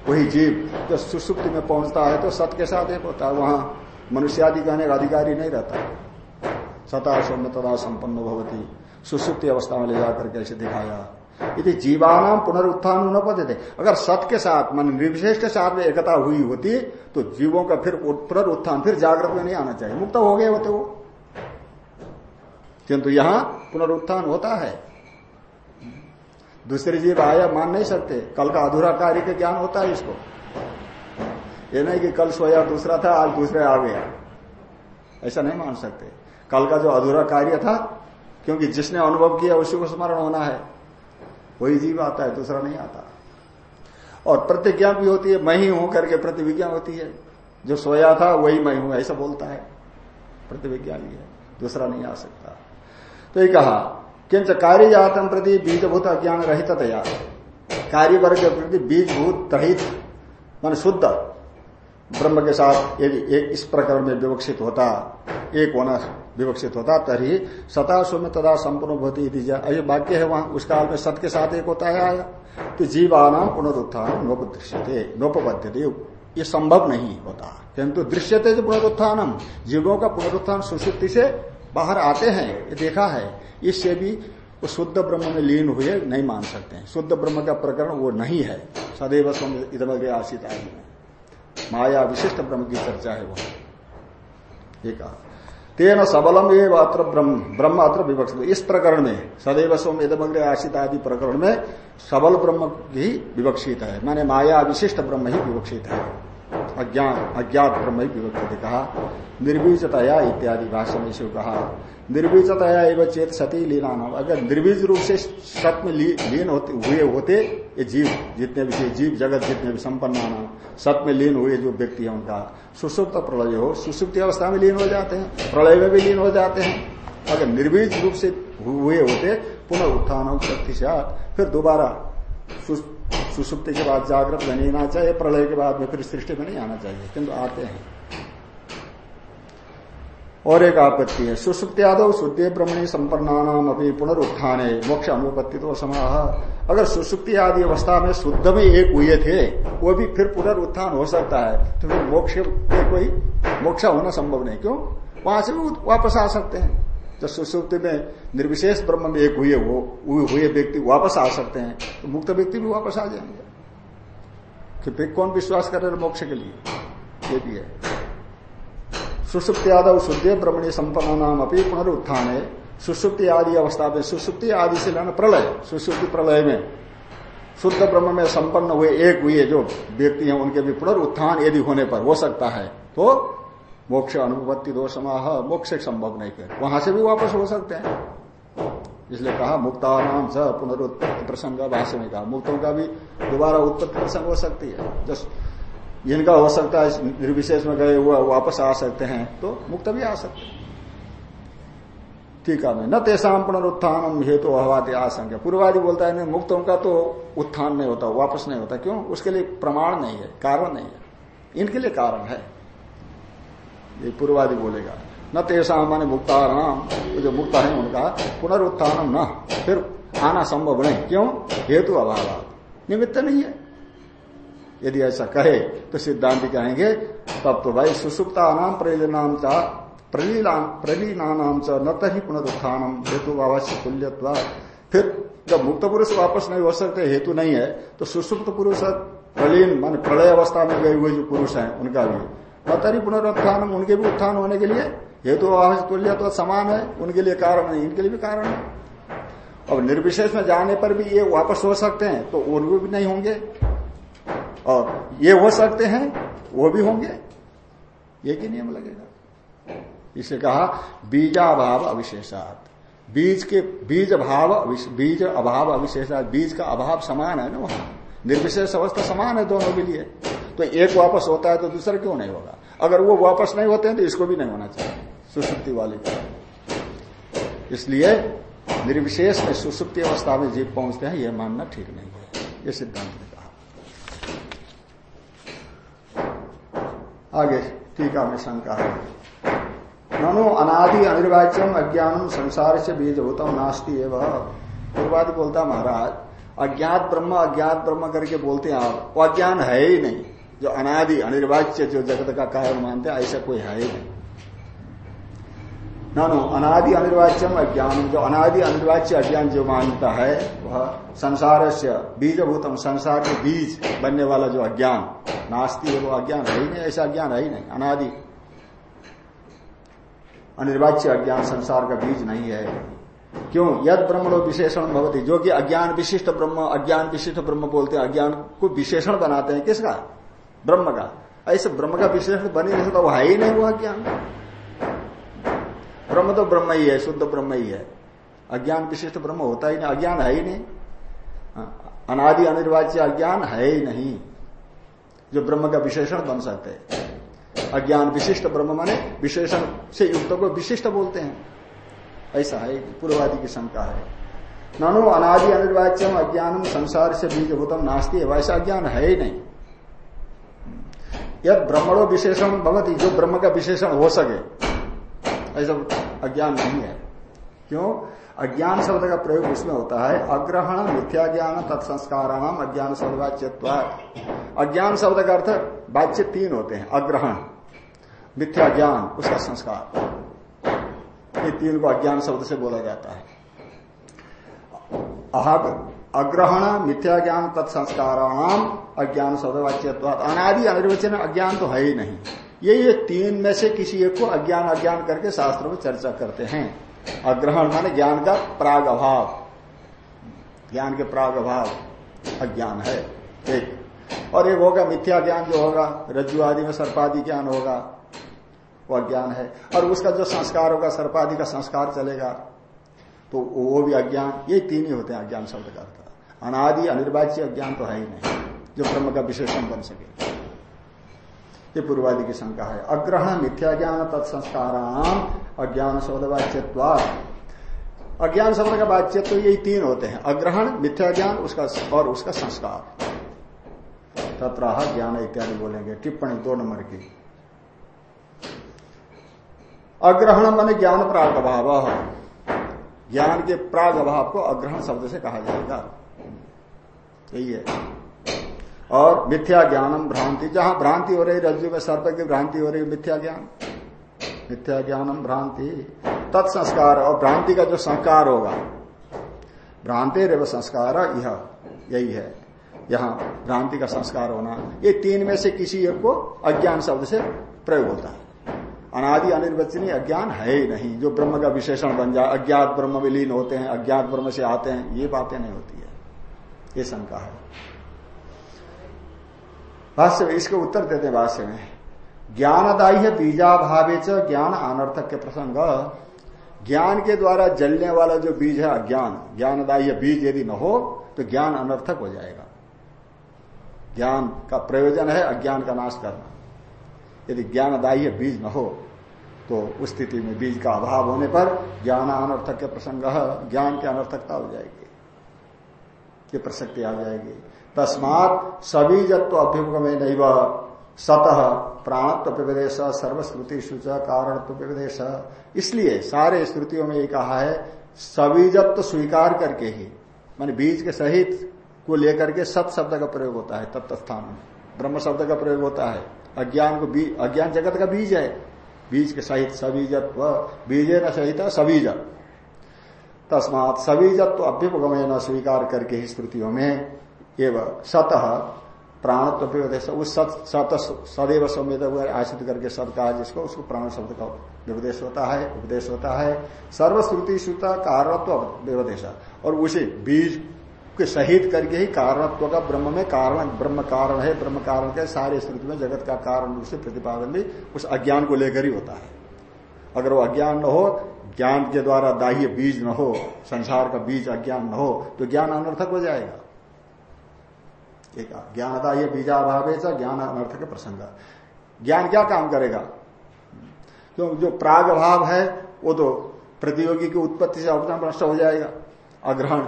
S1: वही जीव जब सुसुप्ति में पहुँचता है तो सत के साथ एक होता है, वहाँ मनुष्य आदि कहने का अधिकारी नहीं रहता। सता सौम्य तथा संपन्न भवती। सुसुप्ति अवस्था में ले जाकर कैसे दिखाया। यदि जीवानाम पुनरुत्थान न पदे अगर सत के साथ, मान निर्विशेष के साथ में एकता हुई होती तो जीवों का फिर पुनरुत्थान, फिर जागृत में नहीं आना चाहिए। मुक्त हो गए होते वो। किंतु यहाँ पुनरुत्थान होता है। दूसरे जीव आया, मान नहीं सकते। कल का अधूरा कार्य का ज्ञान होता है इसको। ये नहीं कि कल सोया, दूसरा था, आज दूसरे आ गया। ऐसा नहीं मान सकते। कल का जो अधूरा कार्य था, क्योंकि जिसने अनुभव किया, उसी को स्मरण होना है। वही जीव आता है, दूसरा नहीं आता। और प्रतिज्ञा भी होती है, मैं ही हूँ करके प्रतिविज्ञा होती है। जो सोया था, वही मैं हूँ, ऐसा बोलता है। प्रतिविज्ञा भी है, दूसरा नहीं आ सकता। तो ये कहा, किंच कार्य जातम प्रति बीजभूत अज्ञान रहित तया कार्य वर्ग के प्रति बीजभूत रहित मान शुद्ध। ब्रह्म के साथ यदि इस प्रकरण में विवक्षित होता, एक होना विवक्षित होता, तरी सता में तदा संपूर्ण होती ये वाक्य है वहाँ, उस काल में सत के साथ एक होता है आया। तो जीवाना पुनरुत्थान नोपदृश्यते नोपबद्ध ये संभव नहीं होता। किंतु दृश्यते जो पुनरुत्थानम। जीवों का पुनरुत्थान सुशुद्धि से बाहर आते हैं, ये देखा है। इससे भी वो शुद्ध ब्रह्म में लीन हुए नहीं मान सकते हैं। शुद्ध ब्रह्म का प्रकरण वो नहीं है। सदैव इधमग्रे आशित आदि में। माया विशिष्ट ब्रह्म की चर्चा है वो एक तेन सबलम एवं अत्र ब्रह्म अत्र विवक्षित इस प्रकरण में, सदैव सोम यदमग्र आशित आदि प्रकरण में सबल ब्रह्म ही विवक्षित है। माने माया विशिष्ट ब्रह्म ही विवक्षित है। अज्ञान, अज्ञात ब्रह्म ही विवक्षित कहा। निर्बीजतया इत्यादि भाषा में से कहा। निर्बीजतया एवं चेत सती लीला नाम अगर निर्बीज रूप से सत में लीन होते, हुए होते, ये जीव, जितने भी जीव जगत जितने भी संपन्न नाम सत में लीन हुए जो व्यक्ति है उनका। सुसुप्त प्रलय हो, सुसुप्त अवस्था में लीन हो जाते हैं, प्रलय में भी लीन हो जाते हैं। अगर निर्बीज रूप से हुए होते, पुनः उत्थान शक्ति से फिर दोबारा सुसुप्ति के बाद जागृत नहीं आना चाहिए प्रलय के बाद में फिर सृष्टि में नहीं आना चाहिए किन्तु आते हैं। और एक आपत्ति है। सुसुप्त्यादव शुद्धि ब्रह्मणी संपन्नाम अपनी पुनरुत्थान है मोक्ष अनुपत्ति तो समाह। अगर सुसुप्ति आदि अवस्था में शुद्ध में एक हुए थे, वो भी फिर पुनरुत्थान हो सकता है। तो फिर मोक्ष कोई मोक्ष होना संभव नहीं। क्यों? वहाँ से भी वापस आ सकते हैं। जब सुसुप्ति में निर्विशेष ब्रह्म में एक हुए, वो हुए व्यक्ति वापस आ सकते हैं तो मुक्त व्यक्ति भी वापस आ जाएँगे। फिर कौन विश्वास कर रहे मोक्ष के लिए? ये भी है। सुसुप्ति आदि शुद्ध ब्रह्मणी संपन्न नाम अपनी पुनरुत्थान। है सुसुप्ति आदि अवस्था में सुसुप्ति आदि से लेना प्रलय सुसुप्ति प्रलय में शुद्ध ब्रह्म में संपन्न हुए एक हुए जो व्यक्ति हैं, उनके भी पुनरुत्थान यदि होने पर हो सकता है तो मोक्ष अनुपत्ति दोष मोक्ष संभव नहीं कर वहाँ से भी वापस हो सकते हैं। इसलिए कहा मुक्ता नाम स पुनरुत्पत्ति प्रसंग, भाष्य में कहा, मुक्तों का भी दोबारा उत्पत्ति प्रसंग हो सकती है। जस्ट जिनका हो सकता है, निर्विशेष में गए हुआ वापस आ सकते हैं तो मुक्त भी आ सकते हैं। ठीक है न तेसाम पुनरुत्थान हेतु तो अहवादी आशंका पूर्वादि बोलता है मुक्तों का तो उत्थान नहीं होता, वापस नहीं होता। क्यों? उसके लिए प्रमाण नहीं है, कारण नहीं है। इनके लिए कारण है। ये पूर्वादि बोलेगा, न तेसा माने मुक्ताराम जो मुक्त है, उनका पुनरुत्थान न, फिर आना संभव नहीं। क्यों? हेतु अभाव निमित्त नहीं है। यदि ऐसा कहे तो सिद्धांत कहेंगे तब तो भाई सुसुप्ता नाम प्रलीनाम चा प्रलीनाम च, न तही पुनरुत्थानम, हेतु अवश्य तुल्यत्वा। फिर जब मुक्त पुरुष वापस नहीं हो सकते, हेतु नहीं है तो सुसुप्त पुरुष, प्रलीन, मान प्रलय अवस्था में गए हुए जो पुरुष हैं, उनका भी। न तरी पुनरुत्थान उनके भी उत्थान होने के लिए, हेतु अवश्य तुल्य समान है, उनके लिए कारण नहीं, इनके लिए भी कारण है। अब निर्विशेष में जाने पर भी ये वापस हो सकते हैं तो वो भी नहीं होंगे। और ये हो सकते हैं, वो भी होंगे। ये ही नियम लगेगा? इसे कहा, बीजाभाव अविशेषात। बीज के, बीज अभाव बीज अभाव अविशेषात। बीज का अभाव समान है ना वहाँ? निर्विशेष अवस्था समान है दोनों के लिए। तो एक वापस होता है तो दूसरा क्यों नहीं होगा? अगर वो वापस नहीं होते हैं तो इसको भी नहीं होना चाहिए, सुसुप्ति वाली। का इसलिए निर्विशेष में सुसुप्ति अवस्था में जीव पहुँचते हैं, यह मानना ठीक नहीं है। ये सिद्धांत आगे, टीका में शंका है। ननो अनादि अनिर्वाच्यम अज्ञानम संसार से बीज बीजभूतम नास्ती है वह पूर्वाद बोलता महाराज, अज्ञात ब्रह्म अज्ञात ब्रह्म करके बोलते हैं आप, वो अज्ञान है ही नहीं। जो अनादि अनिर्वाच्य जो जगत का कारण मानते हैं, ऐसा कोई है ही नहीं। नो अनादि अनिर्वाच्यम अज्ञान जो अनादि अनिर्वाच्य अज्ञान जो मानता है, वह संसार से बीजभूतम संसार के बीज बनने वाला जो अज्ञान, नास्ती है वो अज्ञान है ही नहीं, ऐसा अज्ञान है ही नहीं, अनादि। अनिर्वाच्य अज्ञान संसार का बीज नहीं है। क्यों? यद ब्रह्मणो विशेषण भवती। जो कि अज्ञान विशिष्ट ब्रह्म, अज्ञान विशिष्ट ब्रह्म बोलते हैं, अज्ञान को विशेषण बनाते हैं, किसका? ब्रह्म का। ऐसे ब्रह्म का विशेषण बनी नहीं सकता वो है ही नहीं वो अज्ञान। ब्रह्म तो ब्रह्म ही है शुद्ध ब्रह्म ही है। अज्ञान विशिष्ट ब्रह्म होता ही नहीं अज्ञान है ही नहीं। हाँ, अनादि अनिर्वाच्य अज्ञान है ही नहीं जो ब्रह्म का विशेषण बन सकते हैं। अज्ञान विशिष्ट ब्रह्म माने विशेषण से युक्त को विशिष्ट बोलते हैं। ऐसा है पूर्वादि की शंका है। नानो अनादि अनिर्वाच्यम अज्ञानम संसार से बीजभूतम नास्ती है वैसा अज्ञान है ही नहीं। यद ब्रह्मणो विशेषण भवती जो ब्रह्म का विशेषण हो सके। ऐसा अज्ञान नहीं है। क्यों? अज्ञान शब्द का प्रयोग उसमें होता है, अग्रहण मिथ्या ज्ञान तत्संस्काराणाम, अज्ञान शब्द वाच्य अज्ञान शब्द का अर्थ वाच्य तीन होते हैं, अग्रहण मिथ्या ज्ञान उसका संस्कार। ये तीन को अज्ञान शब्द से बोला जाता है। अग्रहण मिथ्या ज्ञान तत्संस्काराणाम, अज्ञान शब्द वाच्य अनादि, अनिर्वचन, अज्ञान तो है ही नहीं। ये ये तीन में से किसी एक को अज्ञान अज्ञान करके शास्त्र में चर्चा करते हैं। अग्रहण माने ज्ञान का प्राग अभाव। ज्ञान के प्राग अभाव। अज्ञान है। एक और एक होगा मिथ्या ज्ञान जो होगा, रज्जु आदि में सर्पादि ज्ञान होगा, वो अज्ञान है। और उसका जो संस्कार होगा, सर्पादि का संस्कार चलेगा तो वो भी अज्ञान। ये तीन ही होते हैं अज्ञान शब्द का अनादि, अनिर्वाच्य अज्ञान तो है ही नहीं, जो ब्रह्म का विशेषण बन सके। ये पूर्वादि की शंका है। अग्रहण मिथ्या ज्ञान तत्संस्कार अज्ञान शब्द वाच्यत्वाद अज्ञान शब्द का वाच्य तो यही तीन होते हैं। अग्रहण मिथ्या ज्ञान उसका और उसका संस्कार। तत्र ज्ञान इत्यादि बोलेंगे। टिप्पणी दो नंबर की। अग्रहण मान ज्ञान प्राग अभाव ज्ञान के प्राग अभाव को अग्रहण शब्द से कहा जाएगा। यही है। और मिथ्या ज्ञानम भ्रांति। जहाँ भ्रांति हो रही, रज्जु में सर्प की भ्रांति हो रही, मिथ्या ज्ञान। मिथ्या ज्ञानम भ्रांति। तत्संस्कार और भ्रांति का जो संस्कार होगा, भ्रांति रेव संस्कार यह यही है। यहाँ भ्रांति का संस्कार होना, ये तीन में से किसी एक को अज्ञान शब्द से प्रयोग होता है। अनादि अनिर्वचनीय अज्ञान है ही नहीं। जो ब्रह्म का विशेषण बन जाए, अज्ञात ब्रह्म विलीन होते हैं, अज्ञात ब्रह्म से आते हैं, ये बातें नहीं होती है। ये शंका है। भाष्य में, इसके उत्तर देते भाष्य में। ज्ञानदायी है बीजाभावे च ज्ञान अनर्थक के प्रसंग। ज्ञान के द्वारा जलने वाला जो बीज है अज्ञान, ज्ञानदायी बीज यदि न हो तो ज्ञान अनर्थक हो जाएगा। ज्ञान का प्रयोजन है अज्ञान का नाश करना। यदि ज्ञानदायी बीज न हो तो उस स्थिति में बीज का अभाव होने पर ज्ञान अनर्थक के प्रसंग, ज्ञान की अनर्थकता हो जाएगी। ये प्रसक्ति आ जाएगी। तस्मात सबीजत्व अभ्युपगमे नहीं सतह प्राणत्व विवेश सर्वश्रुति सूच कारणत्व विवेश इसलिए सारे श्रुतियों में ये कहा है सबीजत्व स्वीकार करके ही, माने बीज के सहित को लेकर के सत शब्द का प्रयोग होता है तत्त स्थान में। ब्रह्म शब्द का प्रयोग होता है। अज्ञान को बीज अज्ञान जगत का बीज है। बीज के सहित सबीजत्व बीजे न सहित सबीज तस्मात सबीजत्व अभ्युपगमय न स्वीकार करके ही स्मृतियों में एवं सतह प्राणत्व उस सत सत, सदैव संवेद आश्रित करके सत कहा जिसको, उसको प्राण शब्द का व्यवदेश होता है, उपदेश होता है। सर्वश्रुति श्रुता कारणत्व व्यवदेश और उसे बीज के सहित करके ही कारणत्व का ब्रह्म में कारण, ब्रह्म कारण है, ब्रह्म कारण के सारे श्रुति में जगत का कारण रूप से प्रतिपादन भी उस अज्ञान को लेकर ही होता है। अगर वो अज्ञान न हो, ज्ञान के द्वारा दाह्य बीज न हो, संसार का बीज अज्ञान न हो तो ज्ञान अनर्थक हो जाएगा। एक ज्ञानदाह्य बीजाभाव है ज्ञान अनर्थ के प्रसंग ज्ञान क्या काम करेगा? क्यों जो प्राग भाव है, वो तो प्रतियोगी की उत्पत्ति से अपना नष्ट हो जाएगा। अग्रहण।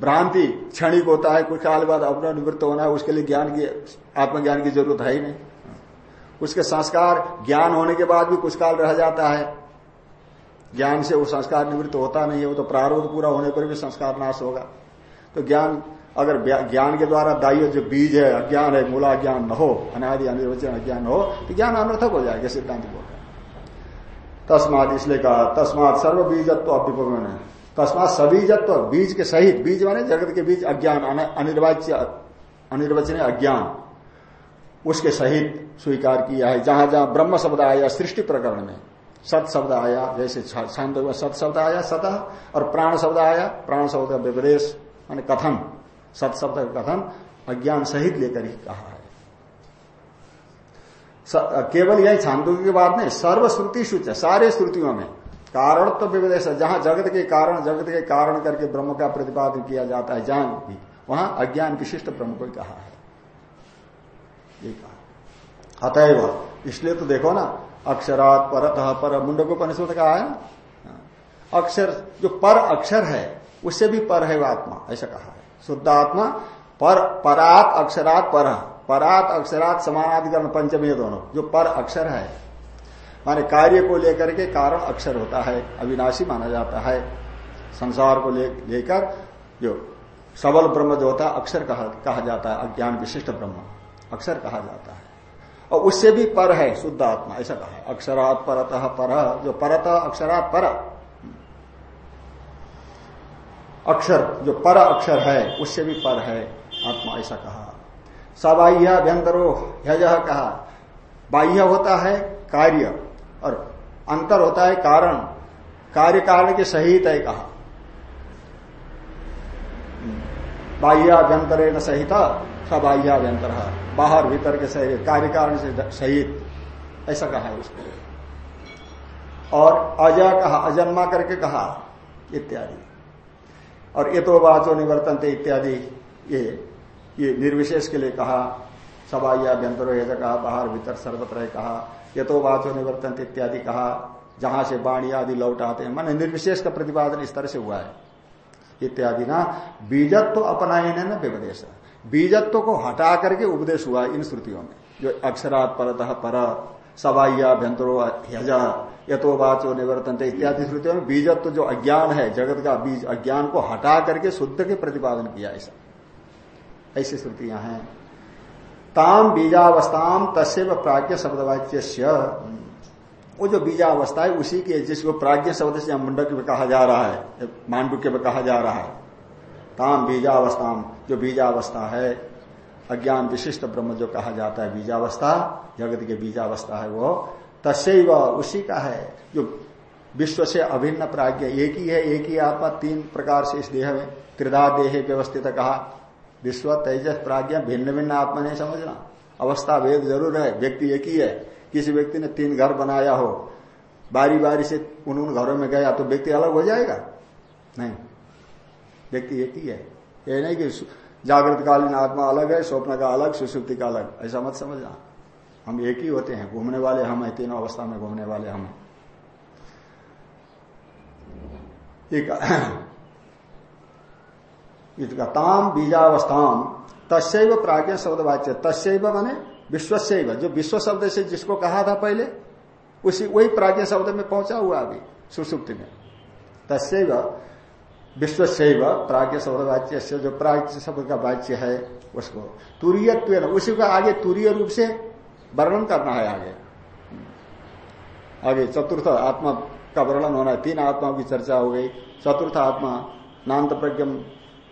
S1: भ्रांति क्षणिक होता है, कुछ काल बाद अपना निवृत्त होना है, उसके लिए ज्ञान की, आत्मज्ञान की ज़रूरत है ही नहीं। उसके संस्कार ज्ञान होने के बाद भी कुछ काल रह जाता है। ज्ञान से वो संस्कार निवृत्त होता नहीं है, वो तो प्रारूप पूरा होने पर भी संस्कार नाश होगा। तो ज्ञान अगर ज्ञान के द्वारा दाइयो जो बीज है, अज्ञान है मूला ज्ञान न हो, अनादि अनिर्वचन अज्ञान हो तो ज्ञान अनर्थक हो जाएगा, सिद्धांत बोल तस्मात इसलिए कहा, तस्मात सर्व बीजत्व अभ्युपगमन है। तस्मात सबीजत्व, बीज के सहित, बीज माने जगत के बीज, अज्ञान अनिर्वाच्य, अनिर्वचनीय अज्ञान। उसके सहित स्वीकार किया है, जहाँ जहाँ ब्रह्म शब्द आया, सृष्टि प्रकरण में। सत शब्द आया, जैसे शांत सत शब्द आया सतह और प्राण शब्द आया, प्राण शब्द का मान कथन। सत शब्द का कथन अज्ञान सहित लेकर ही कहा है। केवल यही छांदोग्य की बात नहीं सर्व श्रुति सूच सारे श्रुतियों में। कारण तो विवेश जहाँ जगत के कारण, जगत के कारण करके ब्रह्म का प्रतिपादन किया जाता है, जहाँ भी, वहाँ अज्ञान विशिष्ट ब्रह्म को कहा है। अतएव, इसलिए तो देखो ना, अक्षरात परत पर मुंड को परिशोध कहा है ना? अक्षर, जो पर अक्षर है, उससे भी पर है आत्मा, ऐसा कहा है। शुद्ध आत्मा पर परात अक्षरात पर परात अक्षरात समानाधिकरण पंचमी दोनों जो पर अक्षर है। माने कार्य को लेकर के कारण अक्षर होता है अविनाशी माना जाता है। संसार को लेकर जो सबल ब्रह्म जो होता है अक्षर कहा, कहा जाता है अज्ञान विशिष्ट ब्रह्म अक्षर कहा जाता है। और उससे भी पर है शुद्ध आत्मा ऐसा कहा अक्षरात परत पर जो परत अक्षरात पर। अक्षर, जो पर अक्षर है, उससे भी पर है, आत्मा ऐसा कहा। सबाह्याभ्यंतरो हज कहा। बाह्य होता है कार्य, और अंतर होता है कारण। कार्य कारण के सहित है कहा। बाह्याभ्यंतर न सहित सबाह्याभ्यंतर बाहर, भीतर के सहित कार्य कारण से सहित, ऐसा कहा है उसको। और अजय कहा, अजन्मा करके कहा, इत्यादि। और ये तो वाचो निवर्तन इत्यादि, ये ये निर्विशेष के लिए कहा, सबाह्याभ्यंतर कहा बाहर भीतर सर्वत्र कहा ये तो वाचो निवर्तन इत्यादि कहा, जहाँ से बाणी आदि लौट आते हैं, मन निर्विशेष का प्रतिपादन इस तरह से हुआ है। इत्यादि ना, बीजत्व तो अपनाई न विपदेश बीजत्व को हटा करके उपदेश हुआ इन श्रुतियों में, जो अक्षरात परत पर सबाह्याभ्यंतरो हजा यथोवाचो निवर्तन इत्यादि श्रुतियों में बीजत्व तो जो अज्ञान है, जगत का बीज अज्ञान को हटा करके शुद्ध के प्रतिपादन किया ऐसा ऐसी श्रुतियाँ हैं। ताम बीजावस्थाम तस्व प्राज्ञ शब्दवाच्य वो जो बीजावस्था है, उसी के जिसको प्राज्ञ शब्द से मुंडक में कहा जा रहा है, मांडुक्य में कहा जा रहा है। ताम बीजावस्थाम, जो बीजावस्था है अज्ञान विशिष्ट ब्रह्म जो कहा जाता है, बीजावस्था, जगत के बीजावस्था है वो तस्व उसी का है, जो विश्व से अभिन्न प्राज्ञ, एक ही है, एक ही आत्मा, तीन प्रकार से इस देह में, त्रिधा देह व्यवस्थित कहा। विश्व, तेजस, प्राज्ञा, भिन्न भिन्न आत्मा नहीं समझना। अवस्था भेद ज़रूर है, व्यक्ति एक ही है। किसी व्यक्ति ने तीन घर बनाया हो, बारी बारी से उन उन घरों में गया तो व्यक्ति अलग हो जाएगा? नहीं। व्यक्ति एक ही है। ये नहीं कि जागृत कालीन आत्मा अलग है, स्वप्न का अलग सुसुप्ति का अलग। ऐसा मत समझना। हम एक ही होते हैं, घूमने वाले हम हैं, तीनों अवस्था में घूमने वाले हम एक ताम बीजावस्थाम तस्व प्राज्ञ शब्द वाच्य तस्व माने विश्वस्व जो विश्व शब्द से जिसको कहा था पहले, उसी वही प्राज्ञ शब्द में पहुँचा हुआ अभी सुसुप्ति में। तस्व विश्व प्राग्ञ शब्द वाच्य से जो प्राग्ञ शब्द का वाच्य है, उसको। तुरीयत्व उसी को आगे तुरीय रूप से वर्णन करना है आगे। आगे चतुर्थ आत्मा का वर्णन होना है, तीन आत्माओं की चर्चा हो गई। चतुर्थ आत्मा, नान्त प्रज्ञम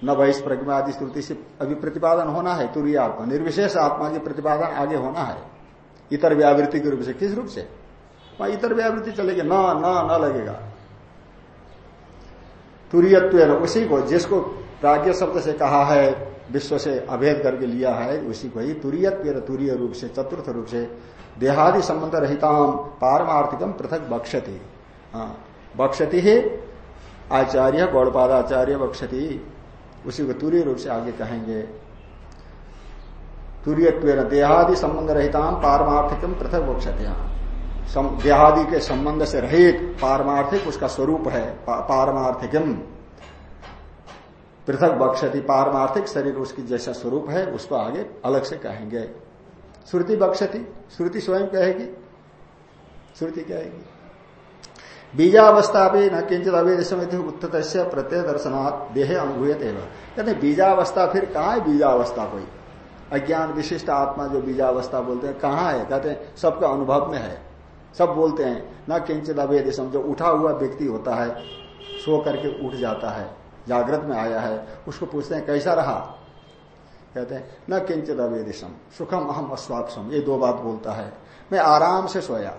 S1: न बहिष प्रज्ञा आदि श्रुति से अभी प्रतिपादन होना है, तुरीय आत्मा। निर्विशेष आत्मा की प्रतिपादन आगे होना है। इतर व्यावृत्ति के रूप से, किस रूप से? वहाँ इतर व्यावृत्ति चलेगी न न लगेगा। तुरीयत्व उसी को जिसको प्राज्ञ शब्द से कहा है, विश्व से अभेद करके लिया है, उसी को ही तुरीयत्व तुरीय रूप से, चतुर्थ रूप से, देहादि संबंध रहिताम पारमार्थिकम पृथक बक्षति हाँ बक्षति ही आचार्य, गौड़पादाचार्य बक्षति उसी को तुरीय रूप से आगे कहेंगे। तुरीयत्व देहादि संबंध रहिताम पारमार्थिकम पृथक बक्षति हाँ देहादि के संबंध से रहित पारमार्थिक उसका स्वरूप है पारमार्थिकम। पृथक बक्षति पारमार्थिक शरीर उसकी जैसा स्वरूप है, उसको आगे अलग से कहेंगे। श्रुति बक्षति, श्रुति स्वयं कहेगी? श्रुति कहेगी। बीजावस्था भी न किंचित अवेद समिति उत्तर प्रत्यय दर्शनात् देह अनुभूत एवं। कहते बीजावस्था, फिर कहा है बीजावस्था कोई? अज्ञान विशिष्ट आत्मा जो बीजावस्था बोलते हैं, कहाँ है? कहते हैं, सबका अनुभव में है। सब बोलते हैं, न किंचित अवेद जो उठा हुआ व्यक्ति होता है, सो करके उठ जाता है, जागृत में आया है, उसको पूछते हैं, कैसा रहा? कहते हैं, न किंचित अवेदिशम सुखम अहम अस्वाक्षम ये दो बात बोलता है, मैं आराम से सोया,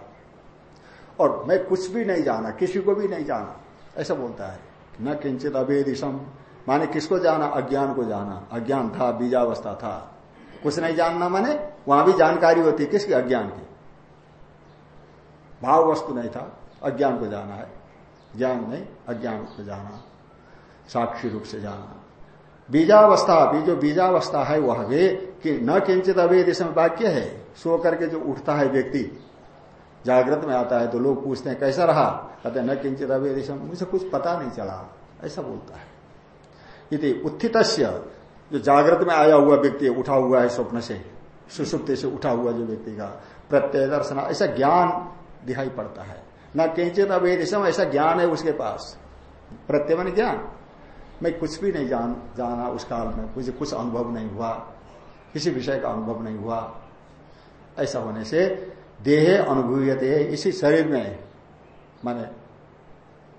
S1: और मैं कुछ भी नहीं जाना, किसी को भी नहीं जाना। ऐसा बोलता है, न किंचित अवेदिशम माने किसको जाना? अज्ञान को जाना, अज्ञान था, बीजावस्था था, कुछ नहीं जानना माने, वहाँ भी जानकारी होती, किसकी? अज्ञान की। भाव वस्तु नहीं था, अज्ञान को जाना है। ज्ञान नहीं, अज्ञान को जाना, साक्षी रूप से जाना। बीजावस्था भी जो बीजावस्था है, वह वे कि न किंचित अवेद इसमें वाक्य है। सो करके जो उठता है व्यक्ति, जागृत में आता है तो लोग पूछते हैं, कैसा रहा? कहते न किंचित अवेद मुझे कुछ पता नहीं चला। ऐसा बोलता है। यदि उत्थित जो जागृत में आया हुआ व्यक्ति, उठा हुआ है स्वप्न से, सुसुप्ति से उठा हुआ जो व्यक्ति का प्रत्यय दर्शन, ऐसा ज्ञान दिखाई पड़ता है। न किंचित अवेद ऐसा ज्ञान है उसके पास। प्रत्यय ज्ञान। मैं कुछ भी नहीं जान, जाना उस काल में। मुझे कुछ अनुभव नहीं हुआ। किसी विषय का अनुभव नहीं हुआ। ऐसा होने से देह अनुभूयते इसी शरीर में माने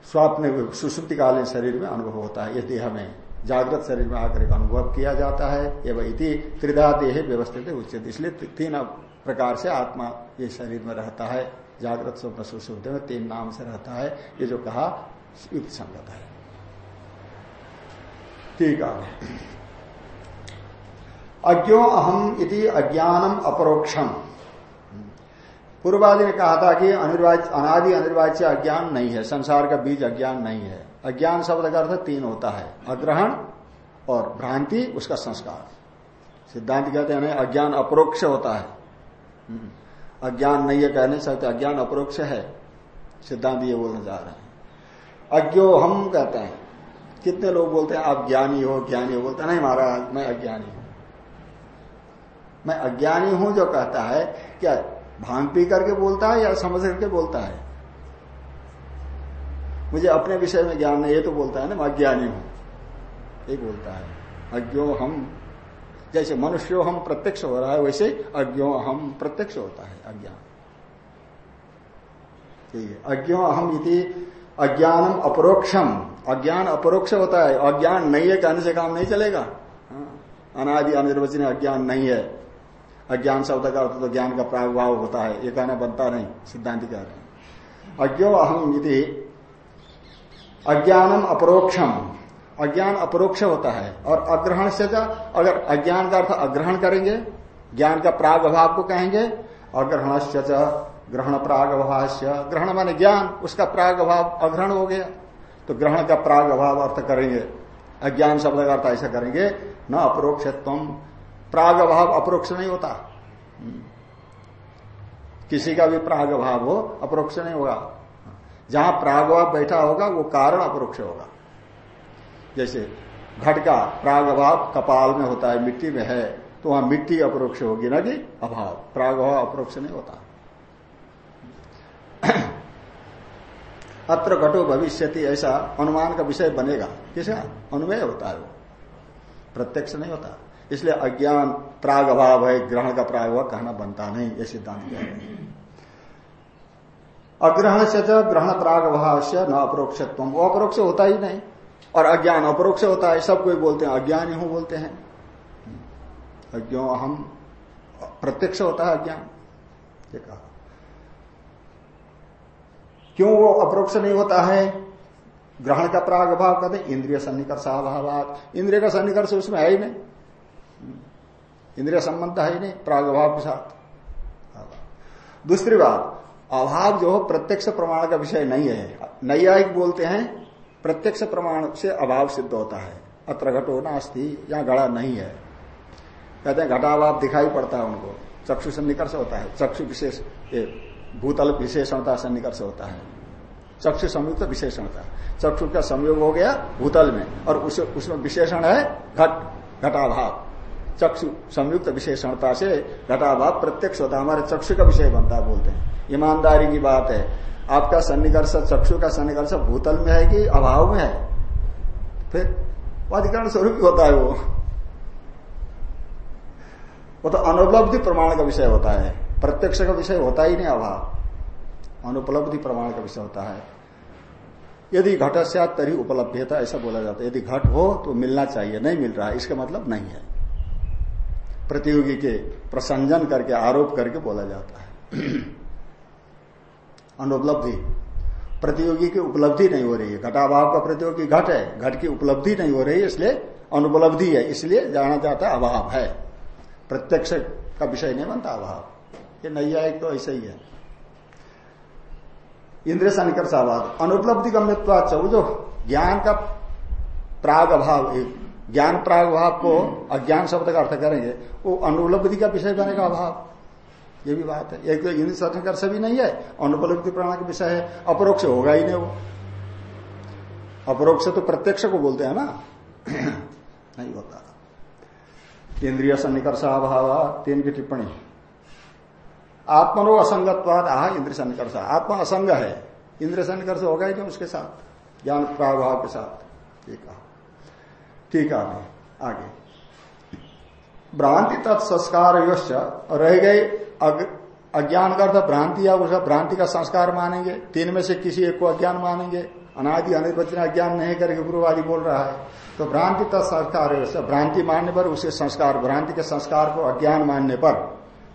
S1: स्वप्न सुसुप्तिकालीन शरीर में अनुभव होता है। इस देह में जागृत शरीर में आकर अनुभव किया जाता है। एवं इति त्रिधा देह व्यवस्थित उचित इसलिए तीन प्रकार से आत्मा ये शरीर में रहता है। जागृत स्वप्न सुसुप्ति में तीन नाम से रहता है। ये जो कहा युक्त संगत है। ठीक है। अज्ञो अहम इति अज्ञानम अपरोक्षम। पूर्वादि ने कहा था कि अनिर्वाच्य, अनादि अनिर्वाच्य अज्ञान नहीं है। संसार का बीज अज्ञान नहीं है। अज्ञान शब्द का अर्थ तीन होता है। अग्रहण और भ्रांति, उसका संस्कार। सिद्धांत कहते हैं, अज्ञान अपरोक्ष होता है। अज्ञान नहीं है, कह नहीं सकते। अज्ञान अपरोक्ष है। सिद्धांत ये बोलना चाह रहे हैं। अज्ञो हम कहते हैं। कितने लोग बोलते हैं, आप ज्ञानी हो ज्ञानी हो। बोलते नहीं महाराज, मैं अज्ञानी हूँ। मैं अज्ञानी हूँ जो कहता है क्या भाँग पी करके बोलता है या समझ करके बोलता है? मुझे अपने विषय में ज्ञान नहीं ये तो बोलता है ना, मैं अज्ञानी हूँ। ये बोलता है। अज्ञो हम जैसे मनुष्यो हम प्रत्यक्ष हो रहा है वैसे अज्ञो हम प्रत्यक्ष होता है अज्ञान अज्ञो अहम इति अज्ञानम अपरोक्षम। अज्ञान अपरोक्ष होता है अज्ञान नहीं है कहने से काम नहीं चलेगा। हाँ, अनादि अनिर्वचन अज्ञान नहीं है। अज्ञान शब्द का अर्थ तो ज्ञान का प्रागभाव होता है ये कहना बनता नहीं सिद्धांत कह रहे हैं। अज्ञो अहम यदि अज्ञानम अपरोक्षम। अज्ञान अपरोक्ष होता है और अग्रहण से अगर अज्ञान का अर्थ अग्रहण करेंगे, ज्ञान का प्राग अभाव को कहेंगे अग्रहण से ग्रहण प्राग अभाव ग्रहण माने ज्ञान, उसका प्राग अभाव अग्रहण हो गया। तो ग्रहण का प्राग अभाव अर्थ करेंगे, अज्ञान शब्द का अर्थ ऐसा करेंगे, न अपरोक्ष प्राग अभाव अपरोक्ष नहीं होता। किसी का भी प्राग अभाव हो, अपरोक्ष नहीं होगा। जहाँ प्रागभाव बैठा होगा, वो कारण अपरोक्ष होगा। जैसे घट का प्राग अभाव कपाल में होता है, मिट्टी में है तो वहाँ मिट्टी अपरोक्ष होगी ना कि अभाव। प्राग अभाव अपरोक्ष नहीं होता। अत्र घटो भविष्यति, ऐसा अनुमान का विषय बनेगा। किसे? अनुमेय होता है वो। प्रत्यक्ष नहीं होता। इसलिए अज्ञान प्राग अभाव है, ग्रहण का प्राग अभाव कहना बनता नहीं, ये सिद्धांत रहे हैं। अग्रहण से ग्रहण प्राग अभाव से न अपरोक्षत्व। वो अपरोक्ष होता ही नहीं। और अज्ञान अपरोक्ष होता है, सब कोई बोलते हैं, अज्ञान ही बोलते हैं। अज्ञो हम प्रत्यक्ष होता है अज्ञान। ये कहा। क्यों वो अप्रोक्ष नहीं होता है? ग्रहण का प्राग भाव कहते इंद्रिय सन्निकर्ष अभाव इंद्रिय का सन्निकर्ष उसमें है ही नहीं। इंद्रिय संबंध है ही नहीं प्राग भाव के साथ। दूसरी बात, अभाव जो प्रत्यक्ष प्रमाण का विषय नहीं है। नैयायिक बोलते हैं प्रत्यक्ष प्रमाण से अभाव सिद्ध होता है। अत्र घटो नास्ती यहाँ घड़ा नहीं है। कहते हैं घटाभाव दिखाई पड़ता है उनको। चक्षु सन्निकर्ष होता है। चक्षु विशेष भूतल विशेषणता सन्निकर्ष होता है। चक्षु संयुक्त विशेषणता। चक्षु का संयोग हो गया भूतल में और उस, उसमें विशेषण है घट घटाभाव। चक्षु संयुक्त विशेषणता से घटाभाव प्रत्यक्ष होता है। हमारे चक्षु का विषय बनता है बोलते हैं। ईमानदारी की बात है। आपका सन्निकर्ष चक्षु का सन्निकर्ष भूतल में है कि अभाव में है? फिर अधिकरण स्वरूप होता है वो। वो तो अनुपलब्धि प्रमाण का विषय होता है। प्रत्यक्ष का विषय होता ही नहीं अभाव। अनुपलब्धि प्रमाण का विषय होता है। यदि घट से तरी उपलब्धता, ऐसा बोला जाता है। यदि घट हो तो मिलना चाहिए। नहीं मिल रहा है इसका मतलब नहीं है। प्रतियोगी के प्रसंजन करके, आरोप करके बोला जाता है। अनुपलब्धि। प्रतियोगी की उपलब्धि नहीं हो रही है। घटाभाव का प्रतियोगी घट है। घट की उपलब्धि नहीं हो रही है, इसलिए अनुपलब्धि है, इसलिए जाना जाता अभाव है। प्रत्यक्ष का विषय नहीं बनता अभाव। ये नैयायिक तो ऐसा ही है। इंद्रिय सन्निकर्षावाद अनुपलब्धि गम्यवाद वो जो ज्ञान का प्राग अभाव ज्ञान प्राग अभाव को अज्ञान शब्द का अर्थ करेंगे, वो अनुपलब्धि का विषय बनेगा अभाव। ये भी बात है। एक तो इंद्र सन्निकर्ष भी नहीं है, अनुपलब्धि प्राण का विषय है। अपरोक्ष होगा ही नहीं वो। अपरोक्ष तो प्रत्यक्ष को बोलते हैं ना। नहीं होता। इंद्रिय सन्निकर्षाभाव तीन की टिप्पणी। आत्मनो असंगत्वाद आह इंद्रिय सन्निकर्ष। आत्मा असंग है। इंद्रिय सन्निकर्ष होगा ही नहीं उसके साथ। ज्ञान प्राभाव के साथ। ठीक है। ठीक है आगे। भ्रांति तत्संस्कार रह गए अज्ञान का अर्थ भ्रांति या उसका भ्रांति का संस्कार मानेंगे। तीन में से किसी एक को अज्ञान मानेंगे। अनादि अनिर्वचन अज्ञान नहीं करके गुरुवादी बोल रहा है। तो भ्रांति तत्संस्कार भ्रांति मानने पर उसे संस्कार भ्रांति के संस्कार को अज्ञान मानने पर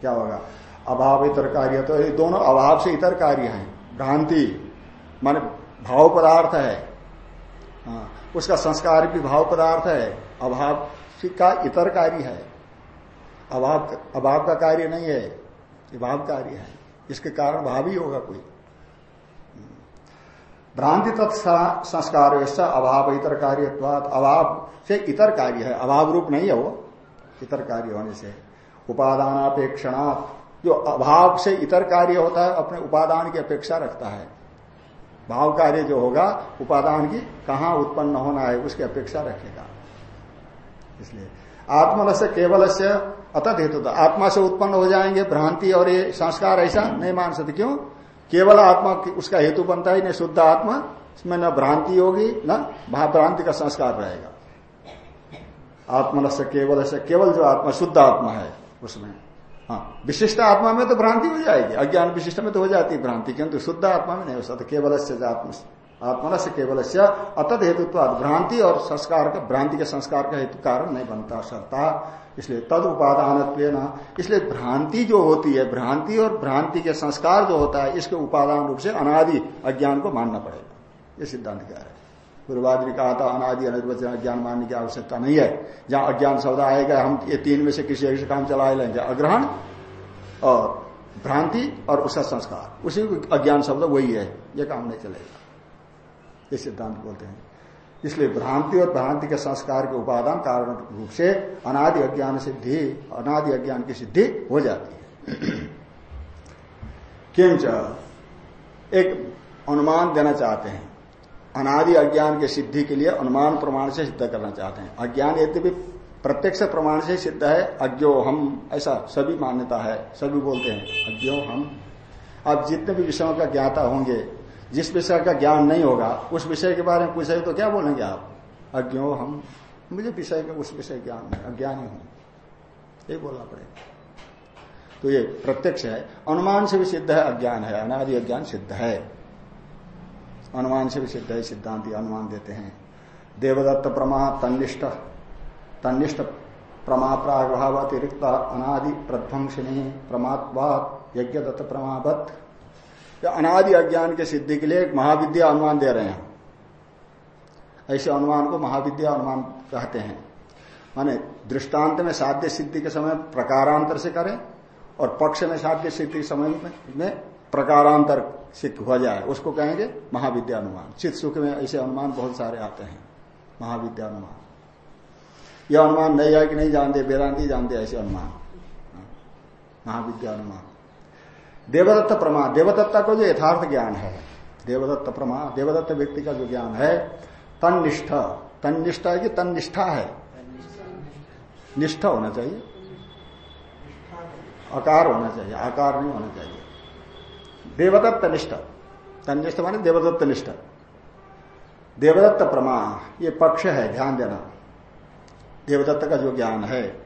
S1: क्या होगा? अभाव इतर कार्य। तो ये दोनों अभाव से इतर कार्य हैं। भ्रांति माने भाव पदार्थ है। हाँ, उसका संस्कार भी भाव पदार्थ है। अभाव का इतर कार्य है। अभाव अभाव का कार्य नहीं है। ये भाव कार्य है। इसके कारण भाव ही होगा कोई। भ्रांति तत्संस्कार अभाव इतर कार्य अभाव से इतर कार्य है। अभाव रूप नहीं है वो। इतर कार्य होने से। उपादानापेक्षणा जो अभाव से इतर कार्य होता है, अपने उपादान की अपेक्षा रखता है। भाव कार्य जो होगा, उपादान की कहा उत्पन्न होना है, उसकी अपेक्षा रखेगा। इसलिए आत्मन से केवल से अतः हेतु तो आत्मा से उत्पन्न हो जाएँगे, भ्रांति और ये संस्कार ऐसा नहीं मान सकते। क्यों? केवल आत्मा उसका हेतु बनता ही नहीं, शुद्ध आत्मा, इसमें न भ्रांति होगी, न भ्रांति का संस्कार रहेगा। आत्मन से केवल से केवल जो आत्मा, शुद्ध आत्मा है, उसमें। हाँ विशिष्ट आत्मा में तो भ्रांति हो जाएगी। अज्ञान विशिष्ट में तो हो जाती है भ्रांति, किंतु शुद्ध आत्मा में नहीं हो सकता। केवल से आत्मा आत्मन से केवल से अतत हेतुत्व भ्रांति और संस्कार का भ्रांति के संस्कार का हेतु कारण नहीं बनता सकता इसलिए तद उपादान इसलिए भ्रांति जो होती है, भ्रांति और भ्रांति के संस्कार जो होता है, इसके उपादान रूप से अनादि अज्ञान को मानना पड़ेगा। ये सिद्धांत क्या है। पूर्वाद ने कहा था, अनादि अनिर्वचन अज्ञान मानने की आवश्यकता नहीं है। जहाँ अज्ञान शब्द आएगा, हम ये तीन में से किसी एक से काम चला लेंगे। अग्रहण और भ्रांति और उसका संस्कार। उसी अज्ञान शब्द वही है, ये काम नहीं चलेगा। ये सिद्धांत बोलते हैं। इसलिए भ्रांति और भ्रांति के संस्कार के उपादान कारण रूप से अनादि अज्ञान सिद्धि, अनादि अज्ञान की सिद्धि हो जाती है। किंच एक अनुमान देना चाहते हैं। अनादि अज्ञान के सिद्धि के लिए अनुमान प्रमाण से सिद्ध करना चाहते हैं। अज्ञान यद्यपि प्रत्यक्ष प्रमाण से सिद्ध है अज्ञो हम ऐसा सभी मान्यता है, सभी बोलते हैं अज्ञो हम अब जितने भी विषयों का ज्ञाता होंगे जिस विषय का ज्ञान नहीं होगा, उस विषय के बारे में पूछे तो क्या बोलेंगे आप? अज्ञो हम, मुझे विषय का, उस विषय ज्ञान नहीं, अज्ञानी हूँ। ये बोलना पड़ेगा। तो ये प्रत्यक्ष है। अनुमान से भी सिद्ध है, अज्ञान है। अनादि अज्ञान सिद्ध है। अनुमान से भी सिद्ध है, सिद्धांत अनुमान देते हैं। देवदत्त प्रमा तनिष्ठ तनिष्ठ प्रमा प्रागभाव अतिरिक्त अनादि प्रध्वंसिनी प्रमात्वात यज्ञ दत्त प्रमावत अनादि अज्ञान के सिद्धि के लिए एक महाविद्या अनुमान दे रहे हैं। ऐसे अनुमान को महाविद्या अनुमान कहते हैं। माने दृष्टांत में साध्य सिद्धि के समय प्रकारांतर से करें और पक्ष में साध्य सिद्धि के समय में, प्रकारांतर सिद्ध हो जाए उसको कहेंगे महाविद्या अनुमान। चित्त सुख में ऐसे अनुमान बहुत सारे आते हैं महाविद्या अनुमान। यह अनुमान नहीं है कि नहीं जानते वेदांति जानते ऐसे अनुमान। महाविद्या अनुमान। देवदत्त प्रमा, देवदत्ता को जो यथार्थ ज्ञान है, देवदत्त प्रमा, देवदत्त व्यक्ति का जो ज्ञान है तनिष्ठ तनिष्ठा की तनिष्ठा है? निष्ठा होना चाहिए। आकार होना चाहिए, आकार नहीं होना चाहिए। देवदत्त निष्ठ तनिष्ठ माने देवदत्त निष्ठ। देवदत्त प्रमा, ये पक्ष है, ध्यान देना। देवदत्त का जो ज्ञान है,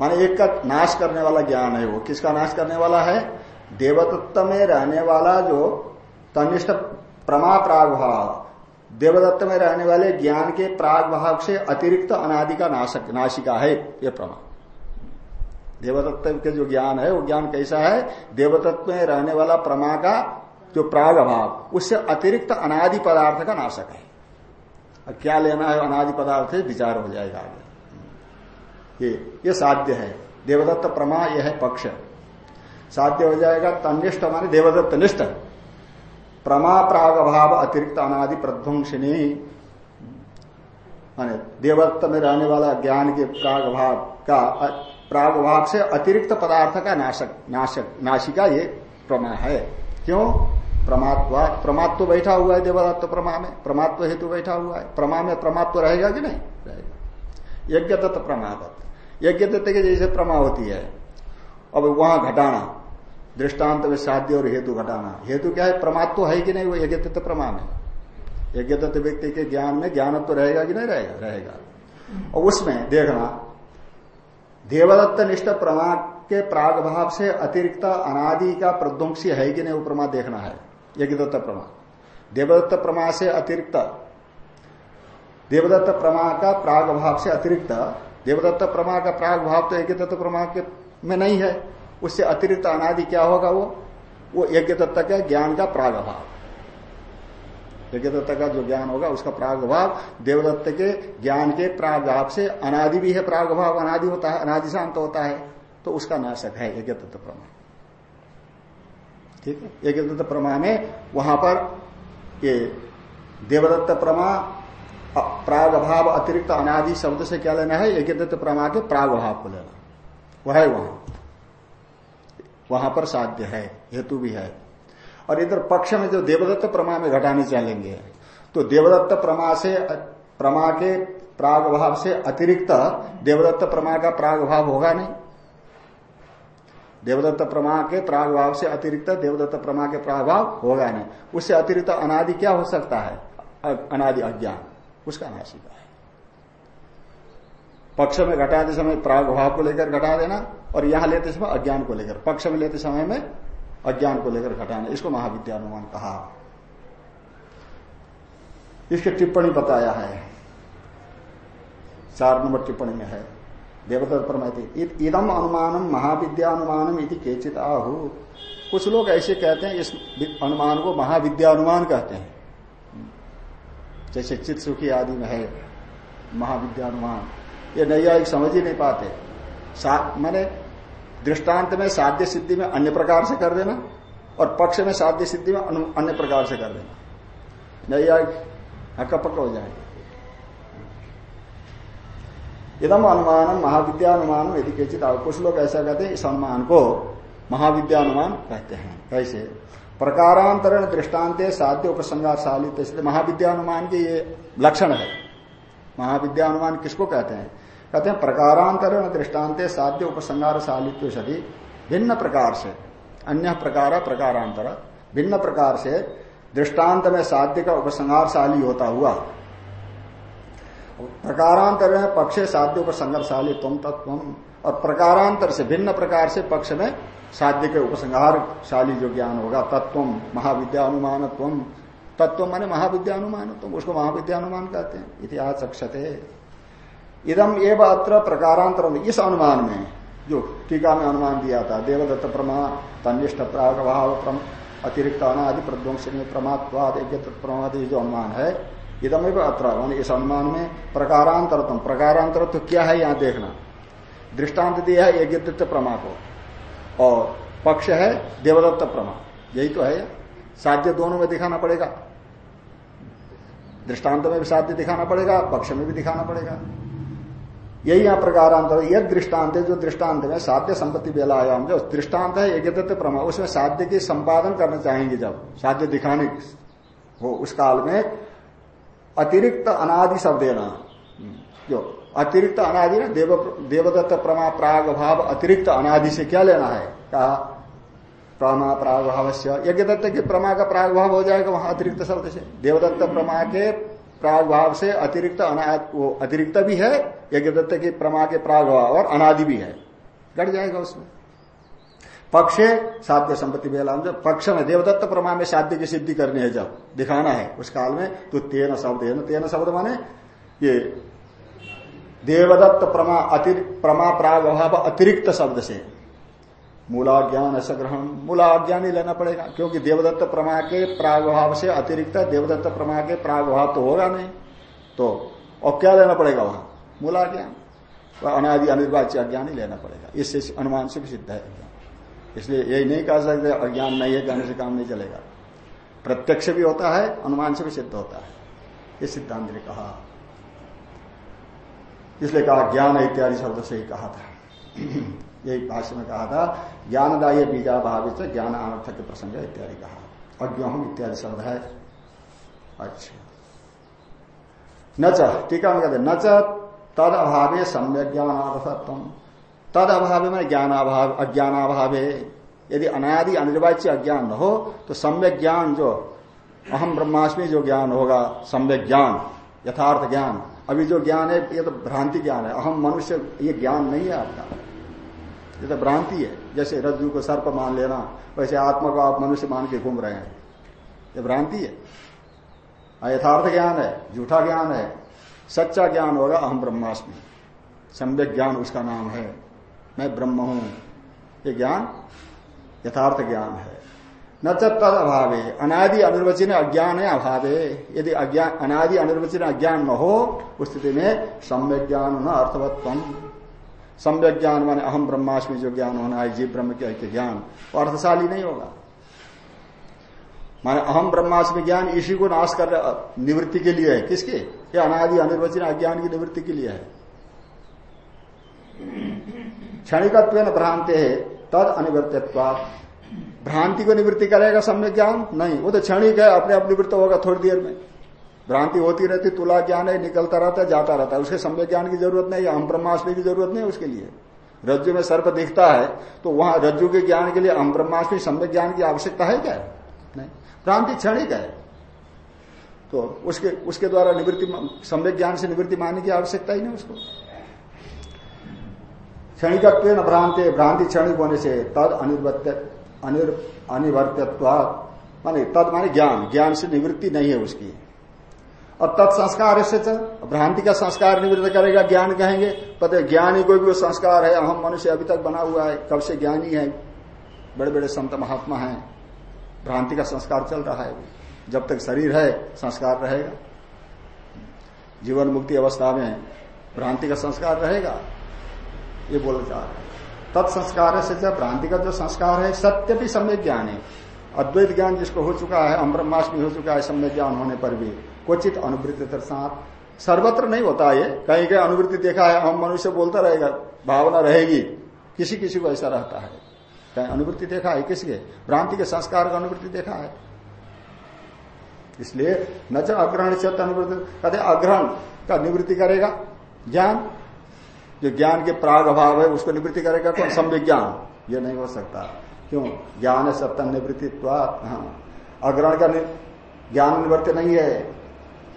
S1: माने एक का नाश करने वाला ज्ञान है वो। किसका नाश करने वाला है? देवदत्त में रहने वाला जो तनिष्ठ प्रमा प्रागभाव देवदत्त में रहने वाले ज्ञान के प्राग भाव से अतिरिक्त अनादि का नाशक, नाशिका है, ये प्रमा देवदत्त के जो ज्ञान है, वो ज्ञान कैसा है? देवदत्त में रहने वाला प्रमा का जो प्राग भाव उससे अतिरिक्त अनादि पदार्थ का नाशक है। अब क्या लेना है? अनादि पदार्थ विचार हो जाएगा आगे। ये ये साध्य है। देवदत्त प्रमा, यह है पक्ष। साध्य हो जाएगा, तनिष्ठ माने देवदत्त निष्ठ। प्रमा प्राग भाव अतिरिक्त अनादि प्रध्वंसिनी। माने देवत्व में रहने वाला ज्ञान के प्राग भाव का प्राग भाव से अतिरिक्त पदार्थ का नाशक नाशक, नाशिका ये प्रमा है। क्यों? प्रमात्व प्रमात्व बैठा हुआ है देवदत्त प्रमा में, प्रमात्व हेतु बैठा हुआ है। प्रमा में प्रमात्व रहेगा कि नहीं? रहेगा। यज्ञ दत्त प्रमावत यज्ञ दत्त के जैसे प्रमा होती है। अब वहाँ घटाना। दृष्टांत में साध्य और हेतु घटाना। हेतु क्या है? प्रमात्व है कि नहीं? वो यज्ञ तत्व प्रमाण है। यज्ञ तत्व व्यक्ति के ज्ञान में ज्ञान तो रहेगा कि नहीं रहेगा? रहेगा। और उसमें देखना देवदत्त निष्ठ प्रमा के प्राग भाव से अतिरिक्त अनादि का प्रध्वंसी है कि नहीं? वो प्रमा देखना है। यज्ञ दत्त प्रमा देवदत्त प्रमा से अतिरिक्त, देवदत्त प्रमा का प्राग भाव से अतिरिक्त, देवदत्त प्रमा का प्राग भाव तो यज्ञ दत्त प्रमा के में नहीं है, उससे अतिरिक्त अनादि क्या होगा वो? वो यज्ञ तत्व का ज्ञान का प्रागभाव। यज्ञ तत्व का जो ज्ञान होगा, उसका प्रागभाव देवदत्त के ज्ञान के प्रागभाव से अनादि भी है, प्रागभाव अनादि होता है, अनादि शांत होता है तो उसका नाशक है यज्ञ तत्व प्रमा ठीक है? यज्ञ तत्व प्रमा में वहाँ पर ये देवदत्त प्रमा प्रागभाव अतिरिक्त अनादि शब्द से क्या लेना है? यज्ञ तत्व प्रमा के प्रागभाव को लेना। वह है वहाँ। वहाँ पर साध्य है, हेतु भी है। और इधर पक्ष में जो देवदत्त प्रमा में घटाने चलेंगे तो देवदत्त प्रमा से, प्रमा के प्राग भाव से अतिरिक्त देवदत्त प्रमा का प्राग भाव होगा नहीं। देवदत्त प्रमा के प्राग भाव से अतिरिक्त देवदत्त प्रमा के प्राग भाव होगा नहीं। उससे अतिरिक्त अनादि क्या हो सकता है? अनादि अज्ञान, उसका नाशिका पक्ष में घटाते समय प्राग भाव को लेकर घटा देना और यहाँ लेते समय अज्ञान को लेकर, पक्ष में लेते समय में अज्ञान को लेकर घटाना, इसको महाविद्यानुमान कहा। इसकी टिप्पणी बताया है। चार नंबर टिप्पणी में है। देवदत्त परमाति इदम अनुमानम महाविद्यानुमानम इति केचित आहु। कुछ लोग ऐसे कहते हैं, इस अनुमान को महाविद्यानुमान कहते हैं। जैसे चित्त सुखी आदि में है महाविद्यानुमान। ये नैयायिक समझ ही नहीं पाते। मैंने दृष्टांत में साध्य सिद्धि में अन्य प्रकार से कर देना और पक्ष में साध्य सिद्धि में अन्य प्रकार से कर देना। नैयायिक हक्का पक्का हो जाएँगे। इदम अनुमान महाविद्यानुमान यदि केचित कुछ लोग ऐसा कहते हैं, इस अनुमान को महाविद्यानुमान कहते हैं। कैसे? प्रकारांतरण दृष्टांत साध्य उपसंगार शालित इसलिए महाविद्यानुमान के ये लक्षण है। महाविद्यानुमान किसको कहते हैं? कहते हैं प्रकारांतरण दृष्टांत साध्य उपसंगार शालित्व सदी भिन्न प्रकार से, अन्य प्रकार प्रकारांतर। भिन्न प्रकार से दृष्टांत में साध्य का उपसंहारशाली होता हुआ। प्रकारांतर में पक्षे साध्य उपसंहारशाली तुम तत्व और प्रकारांतर से भिन्न प्रकार से पक्ष में साध्य के उपसंहारशाली जो ज्ञान होगा। तत्व महाविद्या अनुमान तत्व माने महाविद्या अनुमान तुम उसको महाविद्या अनुमान कहते हैं। इतिहास अक्षते इदम एवं अत्र प्रकारांतर इस अनुमान में, जो टीका में अनुमान दिया था, देवदत्त प्रमा तनिष्ठ प्राग भाव अतिरिक्त अनादि प्रध्वंस प्रमात्वाद प्रमाद, जो अनुमान है इदम एवं अत्र इस अनुमान में प्रकारांतरतम प्रकारांतर तो क्या है यहाँ देखना? दृष्टांत दिया है यज्ञदत्त प्रमा को और पक्ष है देवदत्त प्रमा। यही तो है। साध्य दोनों में दिखाना पड़ेगा। दृष्टांत में भी साध्य दिखाना पड़ेगा, पक्ष में भी दिखाना पड़ेगा। यही यहाँ प्रकारांतर यह दृष्टांत है, जो दृष्टांत में साध्य संपत्ति बेलायाम जो दृष्टांत है, यज्ञदत्त प्रमा, उसमें साध्य की संपादन करना चाहेंगे जब, साध्य दिखाने हो उस काल में अतिरिक्त अनादि शब्द देना जो अतिरिक्त अनादि ना, देव, देवदत्त प्रमा, प्राग, भाव, अतिरिक्त अनादि से क्या लेना है? कहा प्रमा प्राग भाव से यज्ञदत्त के प्रमा का प्राग भाव हो जाएगा वहाँ अतिरिक्त शब्द से। देवदत्त प्रमा के प्राग भाव से अतिरिक्त वो अतिरिक्त भी है यज्ञदत्त के प्रमा के प्राग भाव और अनादि भी है। घट जाएगा उसमें। पक्षे साध्य संपत्ति बेला जब पक्ष में देवदत्त प्रमा में साध्य की सिद्धि करनी है जब, दिखाना है उस काल में तो तेन शब्द है ना तेन शब्द माने ये देवदत्त प्रमा प्रमा प्राग अभाव अतिरिक्त शब्द से। मूला ज्ञान ऐसा ग्रहण मूला ज्ञान ही लेना पड़ेगा, क्योंकि देवदत्त प्रमा के प्रागभाव से अतिरिक्त देवदत्त प्रमा के प्रागभाव तो होगा नहीं। तो और क्या लेना पड़ेगा वहाँ? मूला ज्ञान अनादि अनिर्वाच्य अज्ञान ही लेना पड़ेगा। इससे अनुमान से भी सिद्ध है इसलिए यही नहीं कह सकते, अज्ञान नहीं है कहने से काम नहीं चलेगा। प्रत्यक्ष भी होता है अनुमान से भी सिद्ध होता है। ये सिद्धांत ने कहा। इसलिए कहा, ज्ञान इत्यादि शब्द से ही कहा था। यही भाष्य में कहा था, ज्ञानदाय बीजा भाव से ज्ञान अनर्थक प्रसंग इत्यादि कहा। अज्ञोहम इत्यादि शब्द है। अच्छा। न टीका में कहते न तद अभावे सम्यक ज्ञान अर्थत्व तद अभाव में ज्ञान अभाव अज्ञान अभाव है यदि अनादि अनिर्वाच्य अज्ञान न हो तो सम्यक ज्ञान जो अहम ब्रह्माष्टमी जो ज्ञान होगा, सम्यक ज्ञान, यथार्थ ज्ञान। अभी जो ज्ञान है, ये तो भ्रांति ज्ञान है। अहम मनुष्य, ये ज्ञान नहीं है आपका। ये तो भ्रांति है। जैसे रज्जु को सर्प मान लेना, वैसे आत्मा को आप मनुष्य मान के घूम रहे हैं। ये भ्रांति है। यथार्थ ज्ञान है, झूठा ज्ञान है, सच्चा ज्ञान होगा अहम ब्रह्मास्मि। सम्यक ज्ञान उसका नाम है। मैं ब्रह्म हूँ। ये ज्ञान, यथार्थ ज्ञान है। न तद अभाव है अनादि अनिर्वचन अज्ञान है अभाव। है यदि अज्ञान अनादि अनिर्वचन अज्ञान न हो, उस स्थिति में सम्यक ज्ञान न अर्थवत्व सम्यक ज्ञान माने अहम ब्रह्माष्टमी जो ज्ञान होना है, जीव ब्रह्म के ज्ञान। वो अर्थशाली नहीं होगा। माने अहम ब्रह्माष्टमी ज्ञान इसी को नाश कर निवृत्ति के लिए है। किसके? ये अनादि, अनिर्वचन, अज्ञान की निवृत्ति के लिए है। क्षणिकत्व भ्रांति है, तद अनिवृत्तित्व भ्रांति को निवृत्ति करेगा सम्यक ज्ञान? नहीं। वो तो क्षणिक है, अपने आप निवृत्त होगा थोड़ी देर में। भ्रांति होती रहती, तुला ज्ञान है, निकलता रहता है, जाता रहता है। उसके सम्यक ज्ञान की ज़रूरत नहीं हम ब्रह्माष्टमी की ज़रूरत नहीं उसके लिए। रज्जु में सर्प दिखता है तो वहाँ रज्जु के ज्ञान के लिए हम सम्यक ज्ञान की आवश्यकता है क्या? नहीं। भ्रांति क्षणिक है। तो उसके उसके द्वारा निवृत्ति सम्यक ज्ञान से निवृत्ति मानने की आवश्यकता ही नहीं उसको। क्षणिकत्व भ्रांति भ्रांति क्षणिक होने से तद अनिवर्त्यत्व माने तद माने ज्ञान। ज्ञान से निवृत्ति नहीं है उसकी। और तत्संस्कार से भ्रांति का संस्कार निवृत्त करेगा, ज्ञान कहेंगे। पता ज्ञानी कोई भी वो संस्कार है हम मनुष्य अभी तक बना हुआ है, कब से ज्ञानी है। बड़े बड़े संत महात्मा हैं। भ्रांति का संस्कार चल रहा है जब तक शरीर है, संस्कार रहेगा। जीवन मुक्ति अवस्था में भ्रांति का संस्कार रहेगा। ये बोलना चाह रहे तत्संस्कार से जब भ्रांति का जो संस्कार है, सत्य भी सम्यक ज्ञान है। अद्वैत ज्ञान जिसको हो चुका है अम्ब्रह्माष्टमी हो चुका है, सम्यक ज्ञान होने पर भी। क्वचित अनुवृत्ति दर्शात सर्वत्र नहीं होता ये। कहीं कहीं अनुवृत्ति देखा है, हम मनुष्य बोलता रहेगा, भावना रहेगी। किसी किसी को ऐसा रहता है। कहीं अनुवृत्ति देखा है किसी के भ्रांति के संस्कार का अनुवृत्ति देखा है। इसलिए न च अग्रहण से अनुवृत्ति। कहते अग्रहण का निवृत्ति करेगा ज्ञान। जो ज्ञान के प्राग अभाव है, उसको निवृत्ति करेगा कौन? संविज्ञान ये नहीं हो सकता। क्यों? ज्ञान है सत्य निवृत्ति हाँ। अग्रहण का ज्ञान निवृत्ति नहीं है।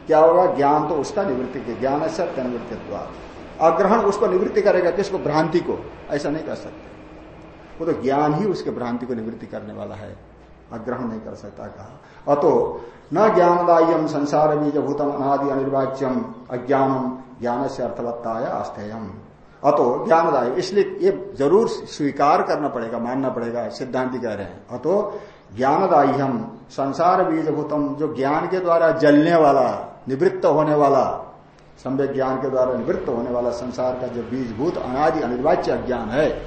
S1: क्या होगा? ज्ञान तो उसका निवृत्ति के ज्ञान से निवृत्ति अग्रहण उसको निवृत्ति करेगा किसको? भ्रांति को। ऐसा नहीं कर सकते। वो तो ज्ञान ही उसके भ्रांति को निवृत्ति करने वाला है। अग्रहण नहीं कर सकता, कहा। अतो न ज्ञानदायम संसार बीज भूतम अनादि अनिर्वाच्यम अज्ञानम ज्ञान से अर्थवत्ता अस्थेयम अतो ज्ञानदाय इसलिए ये ज़रूर स्वीकार करना पड़ेगा, मानना पड़ेगा, सिद्धांति कह रहे हैं। अतो ज्ञानदायी हम संसार बीजभूतम जो ज्ञान के द्वारा जलने वाला निवृत्त होने वाला सम्य ज्ञान के द्वारा निवृत्त होने वाला संसार का जो बीजभूत, अनादि, अनिर्वाच्य ज्ञान है,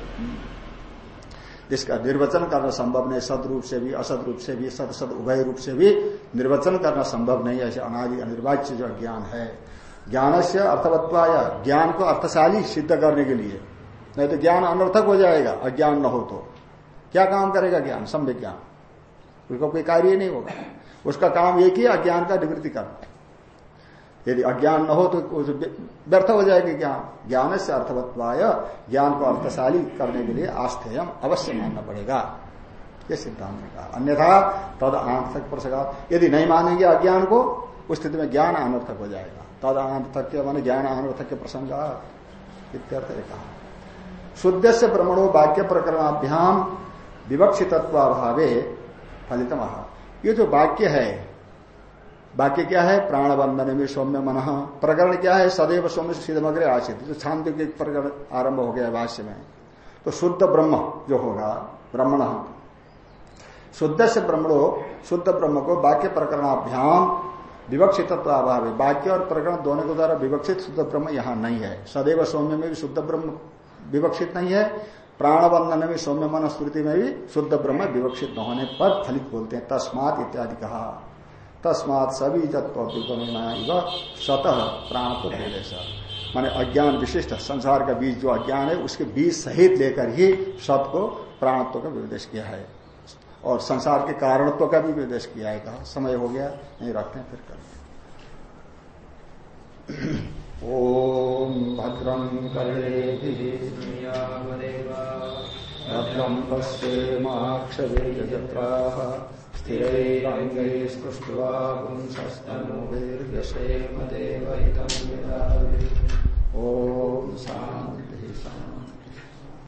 S1: जिसका निर्वचन करना संभव नहीं सद रूप से भी असद रूप से भी, सद सद, उभय रूप से भी निर्वचन करना संभव नहीं ऐसे अनादि, अनिर्वाच्य जो ज्ञान है। ज्ञान से ज्ञान को अर्थशाली सिद्ध करने के लिए। नहीं तो ज्ञान अनर्थक हो जाएगा, अज्ञान न हो तो। क्या काम करेगा ज्ञान? सम्य ज्ञान। उसका कोई कार्य नहीं होगा। उसका काम एक ही, अज्ञान का निवृत्ति करना। यदि अज्ञान न हो तो व्यर्थ हो जाएगा ज्ञान। ज्ञान से अर्थवत्वाय, ज्ञान को अर्थशाली करने के लिए आस्थेय अवश्य मानना पड़ेगा। ये सिद्धांत का अन्यथा तद अनर्थक प्रसंगा यदि नहीं मानेंगे अज्ञान को, उस स्थिति में ज्ञान अनर्थक हो जाएगा। तद अनर्थक मान ज्ञान अनर्थक के प्रसंग इत्यर्थ कहा। शुद्ध से ब्रह्मणो वाक्य प्रकरणाभ्याम विवक्षितत्वाभावे फलित ये जो वाक्य है वाक्य क्या है? प्राण बंधन में सौम्य मन। प्रकरण क्या है? सदैव सौम्य सिद्धमग्रे आशित जो शांत के प्रकरण आरंभ हो गया भाष्य में। तो शुद्ध ब्रह्म जो होगा, ब्रह्मण। शुद्ध से ब्रह्मणो, शुद्ध ब्रह्म को वाक्य प्रकरणाभ्याम विवक्षित अभाव है वाक्य और प्रकरण दोनों के द्वारा विवक्षित शुद्ध ब्रह्म यहाँ नहीं है। सदैव सौम्य में भी शुद्ध ब्रह्म विवक्षित नहीं है। प्राण बंधन में सौम्य मन स्मृति में भी शुद्ध ब्रह्म विवक्षित न होने पर फलित बोलते हैं। तस्मात इत्यादि कहा। तस्मात सभी तत्व स्वतः प्राण को भेदे माने अज्ञान विशिष्ट संसार का बीज जो अज्ञान है उसके बीज सहित लेकर ही सत को प्राणत्व का विवेश किया है। और संसार के कारणत्व का भी विवेश किया है। कहा समय हो गया नहीं रखते हैं फिर करते ओम भद्रम करे भद्रम स्थिरैरङ्गैस्तुष्ट्वा पुंसस्तनोभिर्यशेम देवहितं ॐ शान्ति।